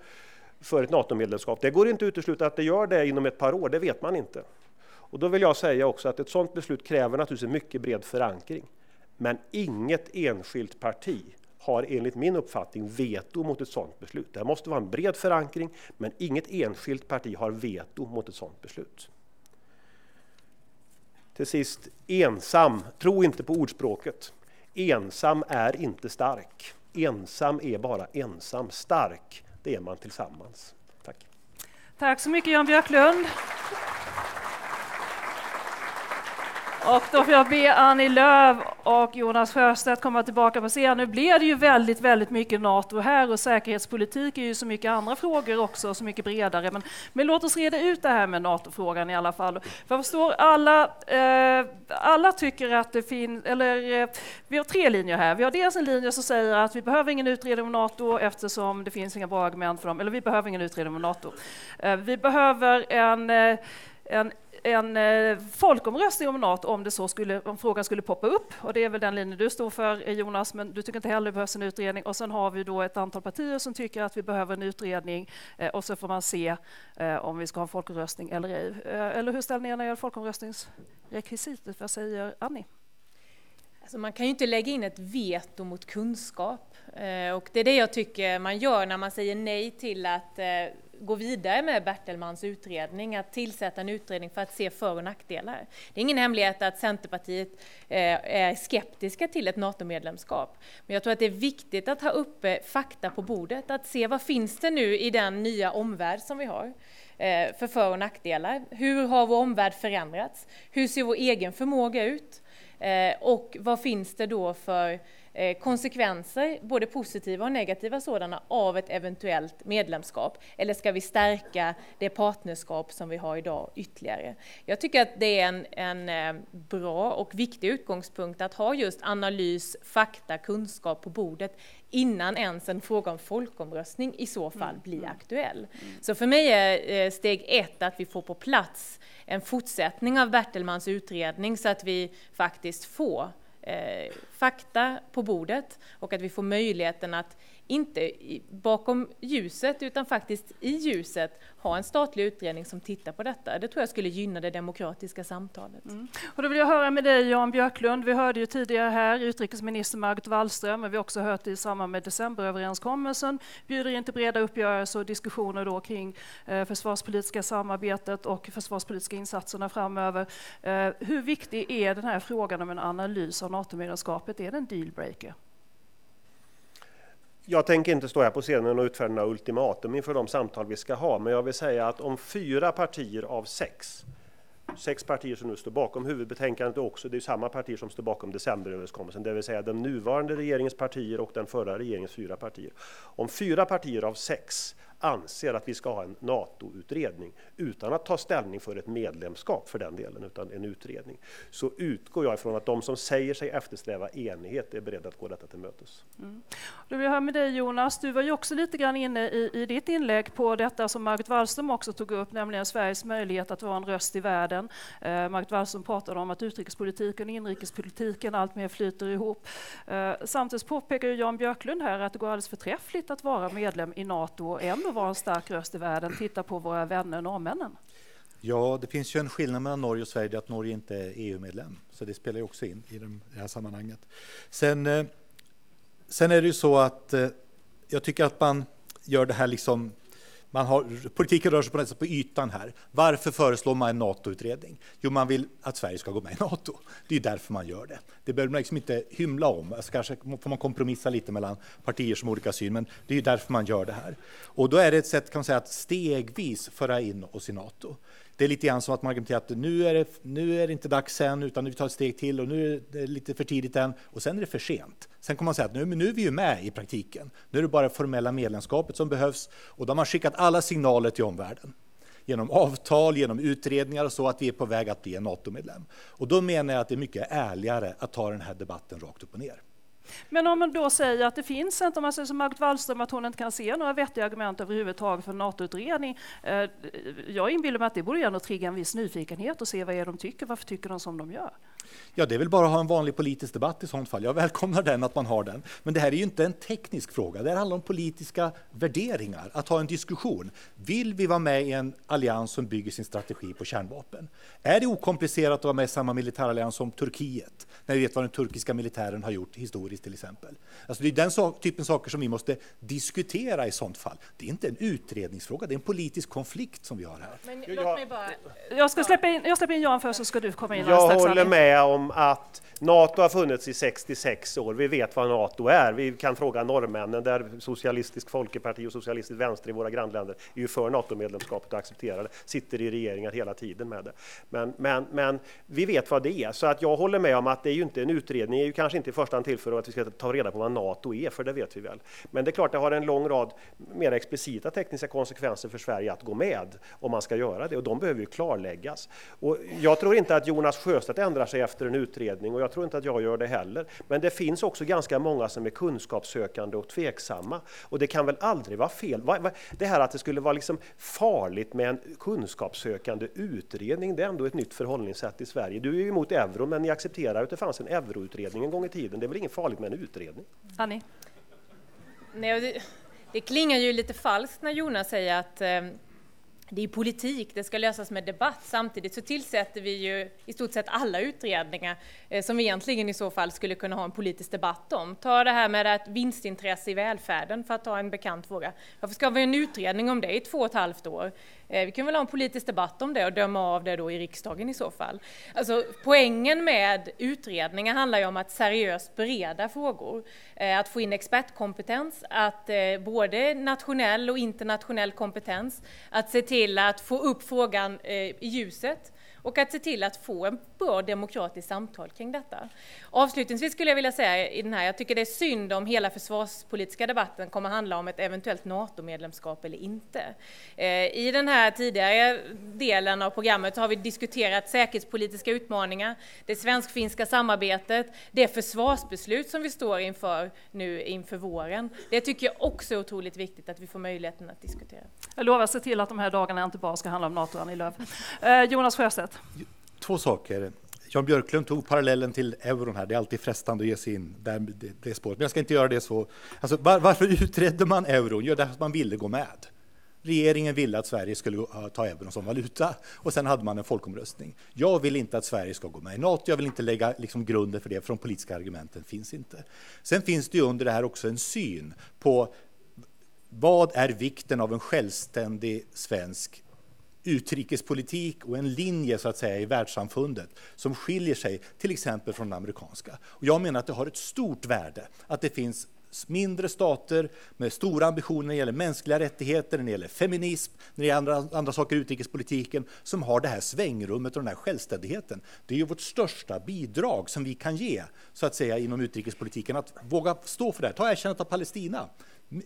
för ett NATO-medlemskap. Det går inte att utesluta att det gör det inom ett par år, det vet man inte. Och då vill jag säga också att ett sådant beslut kräver naturligtvis en mycket bred förankring. Men inget enskilt parti har enligt min uppfattning veto mot ett sådant beslut. Det måste vara en bred förankring, men inget enskilt parti har veto mot ett sådant beslut. Till sist, ensam. Tro inte på ordspråket. Ensam är inte stark. Ensam är bara ensam. Stark, det är man tillsammans. Tack. Tack så mycket Jan Björklund. Och då får jag be Annie Lööf och Jonas Sjöstedt komma tillbaka på scen. Nu blir det ju väldigt, väldigt mycket NATO här och säkerhetspolitik är ju så mycket andra frågor också, så mycket bredare. Men, men låt oss reda ut det här med NATO-frågan i alla fall. För jag förstår, alla, eh, alla tycker att det finns, eller eh, vi har tre linjer här. Vi har dels en linje som säger att vi behöver ingen utredning om NATO eftersom det finns inga bra argument för dem, eller vi behöver ingen utredning om NATO. Eh, vi behöver en eh, en, en eh, folkomröstning om Nato om, det så skulle, om frågan skulle poppa upp. Och det är väl den linjen du står för, eh, Jonas, men du tycker inte heller det behövs en utredning. Och sen har vi då ett antal partier som tycker att vi behöver en utredning eh, och så får man se om vi ska ha en folkomröstning eller ej. Eller hur ställer ni er när det gäller folkomröstningsrekvisitet? Vad säger Annie? Alltså man kan ju inte lägga in ett veto mot kunskap. Och det är det jag tycker man gör när man säger nej till att gå vidare med Bertelmans utredning, att tillsätta en utredning för att se för och nackdelar. Det är ingen hemlighet att Centerpartiet eh, är skeptiska till ett NATO-medlemskap. Men jag tror att det är viktigt att ha uppe fakta på bordet, att se vad finns det nu i den nya omvärld som vi har eh, för för och nackdelar. Hur har vår omvärld förändrats? Hur ser vår egen förmåga ut? Eh, och vad finns det då för konsekvenser, både positiva och negativa sådana, av ett eventuellt medlemskap? Eller ska vi stärka det partnerskap som vi har idag ytterligare? Jag tycker att det är en, en eh, bra och viktig utgångspunkt att ha just analys, fakta, kunskap på bordet innan ens en fråga om folkomröstning i så fall mm. blir mm. aktuell. Mm. Så för mig är eh, steg ett att vi får på plats en fortsättning av Bertelmans utredning så att vi faktiskt får eh, Eh, fakta på bordet och att vi får möjligheten att inte bakom ljuset utan faktiskt i ljuset ha en statlig utredning som tittar på detta. Det tror jag skulle gynna det demokratiska samtalet. Mm. Och då vill jag höra med dig Jan Björklund. Vi hörde ju tidigare här utrikesminister Margot Wallström, men vi har också hört det i samband med decemberöverenskommelsen, bjuder in till breda uppgörelser och diskussioner då kring eh, försvarspolitiska samarbetet och försvarspolitiska insatserna framöver. Eh, hur viktig är den här frågan om en analys av NATO-medlemskapet? Är det en dealbreaker? Jag tänker inte stå här på scenen och utfärda några ultimatum inför de samtal vi ska ha, men jag vill säga att om fyra partier av sex, sex partier som nu står bakom huvudbetänkandet också, det är samma partier som står bakom decemberöverenskommelsen, det vill säga den nuvarande regeringens partier och den förra regeringens fyra partier. Om fyra partier av sex anser att vi ska ha en NATO-utredning utan att ta ställning för ett medlemskap för den delen, utan en utredning, så utgår jag ifrån att de som säger sig eftersträva enighet är beredda att gå detta till mötes. Mm. Då vill jag höra med dig Jonas, du var ju också lite grann inne i, i ditt inlägg på detta som Margot Wallström också tog upp, nämligen Sveriges möjlighet att vara en röst i världen. Eh, Margot Wallström pratade om att utrikespolitiken och inrikespolitiken alltmer flyter ihop. Eh, samtidigt påpekar ju Jan Björklund här att det går alldeles förträffligt att vara medlem i NATO och ändå vara en stark röst i världen. Titta på våra vänner norrmännen. Ja, det finns ju en skillnad mellan Norge och Sverige, att Norge inte är EU-medlem. Så det spelar ju också in i det här sammanhanget. Sen, eh, sen är det ju så att eh, jag tycker att man gör det här liksom man har, politiken rör sig på, på ytan här. Varför föreslår man en NATO-utredning? Jo, man vill att Sverige ska gå med i NATO. Det är därför man gör det. Det behöver man liksom inte hymla om. Alltså kanske får man kompromissa lite mellan partier som har olika syn, men det är därför man gör det här. Och då är det ett sätt kan man säga, att stegvis föra in oss i NATO. Det är lite grann som att man argumenterar att nu är, det, nu är det inte dags än, utan vi tar ett steg till och nu är det lite för tidigt än och sen är det för sent. Sen kommer man säga att nu, nu är vi ju med i praktiken. Nu är det bara formella medlemskapet som behövs och då har man skickat alla signaler till omvärlden genom avtal, genom utredningar och så att vi är på väg att bli en NATO-medlem. Och då menar jag att det är mycket ärligare att ta den här debatten rakt upp och ner. Men om man då säger att det finns inte, om man säger som Margot Wallström att hon inte kan se några vettiga argument överhuvudtaget för en NATO-utredning. Eh, jag inbillar mig att det borde ändå trigga en viss nyfikenhet och se vad är de tycker, varför tycker de som de gör? Ja, det är väl bara att ha en vanlig politisk debatt i sånt fall. Jag välkomnar den, att man har den. Men det här är ju inte en teknisk fråga, det handlar om politiska värderingar, att ha en diskussion. Vill vi vara med i en allians som bygger sin strategi på kärnvapen? Är det okomplicerat att vara med i samma militärallians som Turkiet, när vi vet vad den turkiska militären har gjort historiskt till exempel? Alltså det är den so typen saker som vi måste diskutera i sånt fall. Det är inte en utredningsfråga, det är en politisk konflikt som vi har här. Men, låt mig bara... Jag ska släppa in, jag släpper in Jan först, så ska du komma in. Jag håller med med om att Nato har funnits i 66 år. Vi vet vad Nato är. Vi kan fråga norrmännen där Socialistisk Folkeparti och Socialistisk Vänster i våra grannländer är ju för NATO-medlemskapet och accepterar det. Sitter i regeringar hela tiden med det. Men, men, men vi vet vad det är. Så att jag håller med om att det är ju inte en utredning, är ju kanske inte i första hand till för att vi ska ta reda på vad Nato är, för det vet vi väl. Men det är klart, det har en lång rad mer explicita tekniska konsekvenser för Sverige att gå med om man ska göra det och de behöver ju klarläggas. Och jag tror inte att Jonas Sjöstedt ändrar sig efter en utredning och jag tror inte att jag gör det heller. Men det finns också ganska många som är kunskapssökande och tveksamma. Och det kan väl aldrig vara fel? Det här att det skulle vara liksom farligt med en kunskapssökande utredning, det är ändå ett nytt förhållningssätt i Sverige. Du är ju emot euro, men ni accepterar att det fanns en euroutredning en gång i tiden. Det är väl inget farligt med en utredning? Annie? Nej, det, det klingar ju lite falskt när Jonas säger att eh, det är politik, det ska lösas med debatt. Samtidigt så tillsätter vi ju i stort sett alla utredningar eh, som vi egentligen i så fall skulle kunna ha en politisk debatt om. Ta det här med ett vinstintresse i välfärden för att ta en bekant fråga. Varför ska vi ha en utredning om det i två och ett halvt år? Eh, vi kan väl ha en politisk debatt om det och döma av det då i riksdagen i så fall. Alltså, poängen med utredningar handlar ju om att seriöst bereda frågor, eh, att få in expertkompetens, att eh, både nationell och internationell kompetens, att se till att få upp frågan i ljuset och att se till att få en bra demokratiskt samtal kring detta. Avslutningsvis skulle jag vilja säga i den här, jag tycker det är synd om hela försvarspolitiska debatten kommer handla om ett eventuellt NATO-medlemskap eller inte. Eh, I den här tidigare delen av programmet har vi diskuterat säkerhetspolitiska utmaningar, det svensk-finska samarbetet, det försvarsbeslut som vi står inför nu inför våren. Det tycker jag också är otroligt viktigt att vi får möjligheten att diskutera. Jag lovar att se till att de här dagarna inte bara ska handla om NATO, Annie Lööf. Eh, Jonas Sjöstedt. Två saker. Jan Björklund tog parallellen till euron här. Det är alltid frestande att ge sig in där det, det spåret, men jag ska inte göra det så. Alltså, var, varför utredde man euron? Jo, därför att man ville gå med. Regeringen ville att Sverige skulle eh, ta euron som valuta och sen hade man en folkomröstning. Jag vill inte att Sverige ska gå med i NATO. Jag vill inte lägga liksom grunden för det, för de politiska argumenten finns inte. Sen finns det ju under det här också en syn på vad är vikten av en självständig svensk utrikespolitik och en linje så att säga i världssamfundet som skiljer sig till exempel från den amerikanska. Och jag menar att det har ett stort värde att det finns mindre stater med stora ambitioner när det gäller mänskliga rättigheter, när det gäller feminism, när det gäller andra, andra saker i utrikespolitiken, som har det här svängrummet och den här självständigheten. Det är ju vårt största bidrag som vi kan ge, så att säga, inom utrikespolitiken, att våga stå för det här. Ta erkännandet av Palestina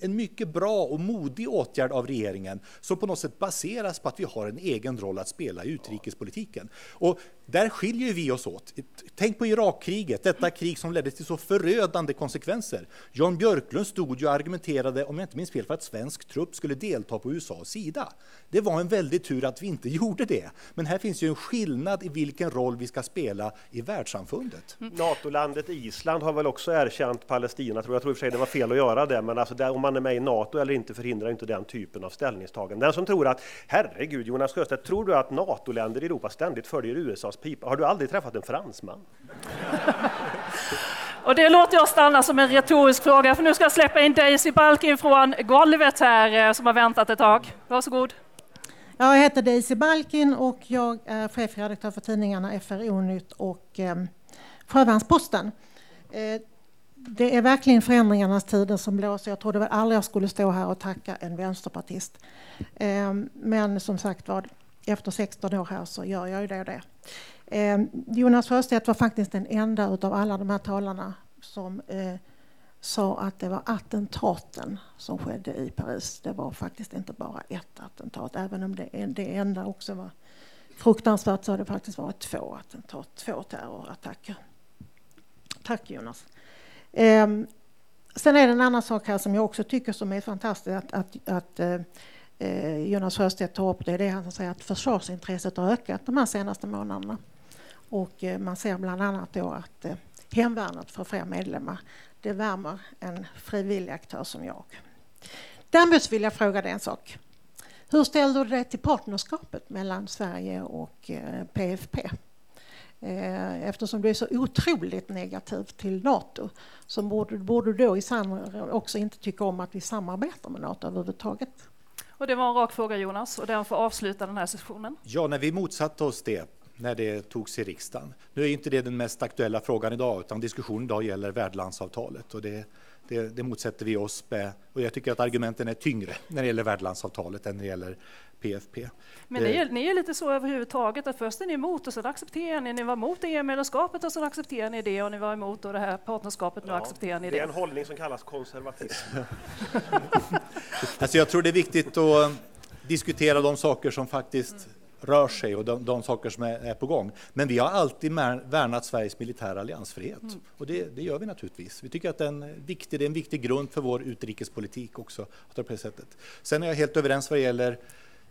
en mycket bra och modig åtgärd av regeringen som på något sätt baseras på att vi har en egen roll att spela i utrikespolitiken. Och där skiljer vi oss åt. Tänk på Irakkriget, detta krig som ledde till så förödande konsekvenser. Jan Björklund stod ju och argumenterade, om jag inte minns fel, för att svensk trupp skulle delta på USAs sida. Det var en väldig tur att vi inte gjorde det. Men här finns ju en skillnad i vilken roll vi ska spela i världssamfundet. Mm. NATO-landet Island har väl också erkänt Palestina, tror jag. tror i och för sig det var fel att göra det, men alltså där, om man är med i NATO eller inte förhindrar inte den typen av ställningstagande. Den som tror att, herregud Jonas Sjöstedt, tror du att NATO-länder i Europa ständigt följer USAs pipa? Har du aldrig träffat en fransman? Och det låter jag stanna som en retorisk fråga, för nu ska jag släppa in Daisy Balkin från golvet här, eh, som har väntat ett tag. Varsågod. Jag heter Daisy Balkin och jag är chefredaktör för tidningarna FRO-nytt och eh, Sjömansposten. Eh, det är verkligen förändringarnas tider som blåser. Jag trodde väl aldrig jag skulle stå här och tacka en vänsterpartist. Eh, men som sagt var, efter 16 år här så gör jag ju det. det. Eh, Jonas Sjöstedt var faktiskt den enda av alla de här talarna som eh, sa att det var attentaten som skedde i Paris. Det var faktiskt inte bara ett attentat, även om det, det enda också var fruktansvärt så har det faktiskt varit två attentat, två terrorattacker. Tack Jonas. Eh, sen är det en annan sak här som jag också tycker som är fantastiskt att, att, att eh, Eh, Jonas Sjöstedt tar upp. Det är det han säger att försvarsintresset har ökat de här senaste månaderna. Och eh, man ser bland annat då att eh, hemvärnet får fler medlemmar. Det värmer en frivillig aktör som jag. Däremot vill jag fråga dig en sak. Hur ställer du dig till partnerskapet mellan Sverige och PFP? Eftersom du är så otroligt negativ till Nato så borde, borde du då i sann också inte tycka om att vi samarbetar med Nato överhuvudtaget. Och det var en rak fråga Jonas och den får avsluta den här sessionen. Ja, när vi motsatte oss det när det togs i riksdagen. Nu är inte det den mest aktuella frågan idag utan diskussionen idag gäller värdlandsavtalet och det, det, det motsätter vi oss med. Och jag tycker att argumenten är tyngre när det gäller värdlandsavtalet än när det gäller PFP. Men ni är, ni är lite så överhuvudtaget att först är ni emot och sen accepterar ni. Ni var emot EU-medlemskapet och sen accepterar ni det och ni var emot och det här partnerskapet, nu ja, accepterar ni det. Det är en hållning som kallas konservatism. alltså jag tror det är viktigt att diskutera de saker som faktiskt rör sig och de, de saker som är, är, på gång. Men vi har alltid värnat Sveriges militära alliansfrihet mm. och det, det, gör vi naturligtvis. Vi tycker att den viktig, det är en viktig grund för vår utrikespolitik också. Att på det sättet. Sen är jag helt överens vad gäller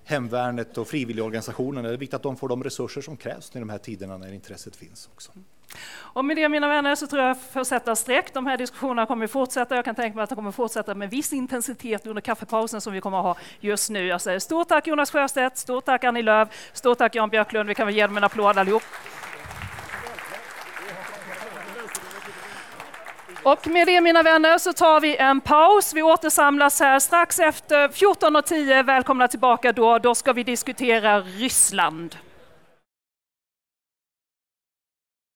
hemvärnet och frivilligorganisationerna. Det är viktigt att de får de resurser som krävs i de här tiderna när intresset finns också. Och med det mina vänner så tror jag får sätta streck. De här diskussionerna kommer fortsätta. Jag kan tänka mig att de kommer fortsätta med viss intensitet under kaffepausen som vi kommer att ha just nu. Jag säger stort tack Jonas Sjöstedt, stort tack Annie Lööf, stort tack Jan Björklund. Vi kan väl ge dem en applåd allihop. Och med det mina vänner så tar vi en paus. Vi återsamlas här strax efter 14.10. Välkomna tillbaka då. Då ska vi diskutera Ryssland.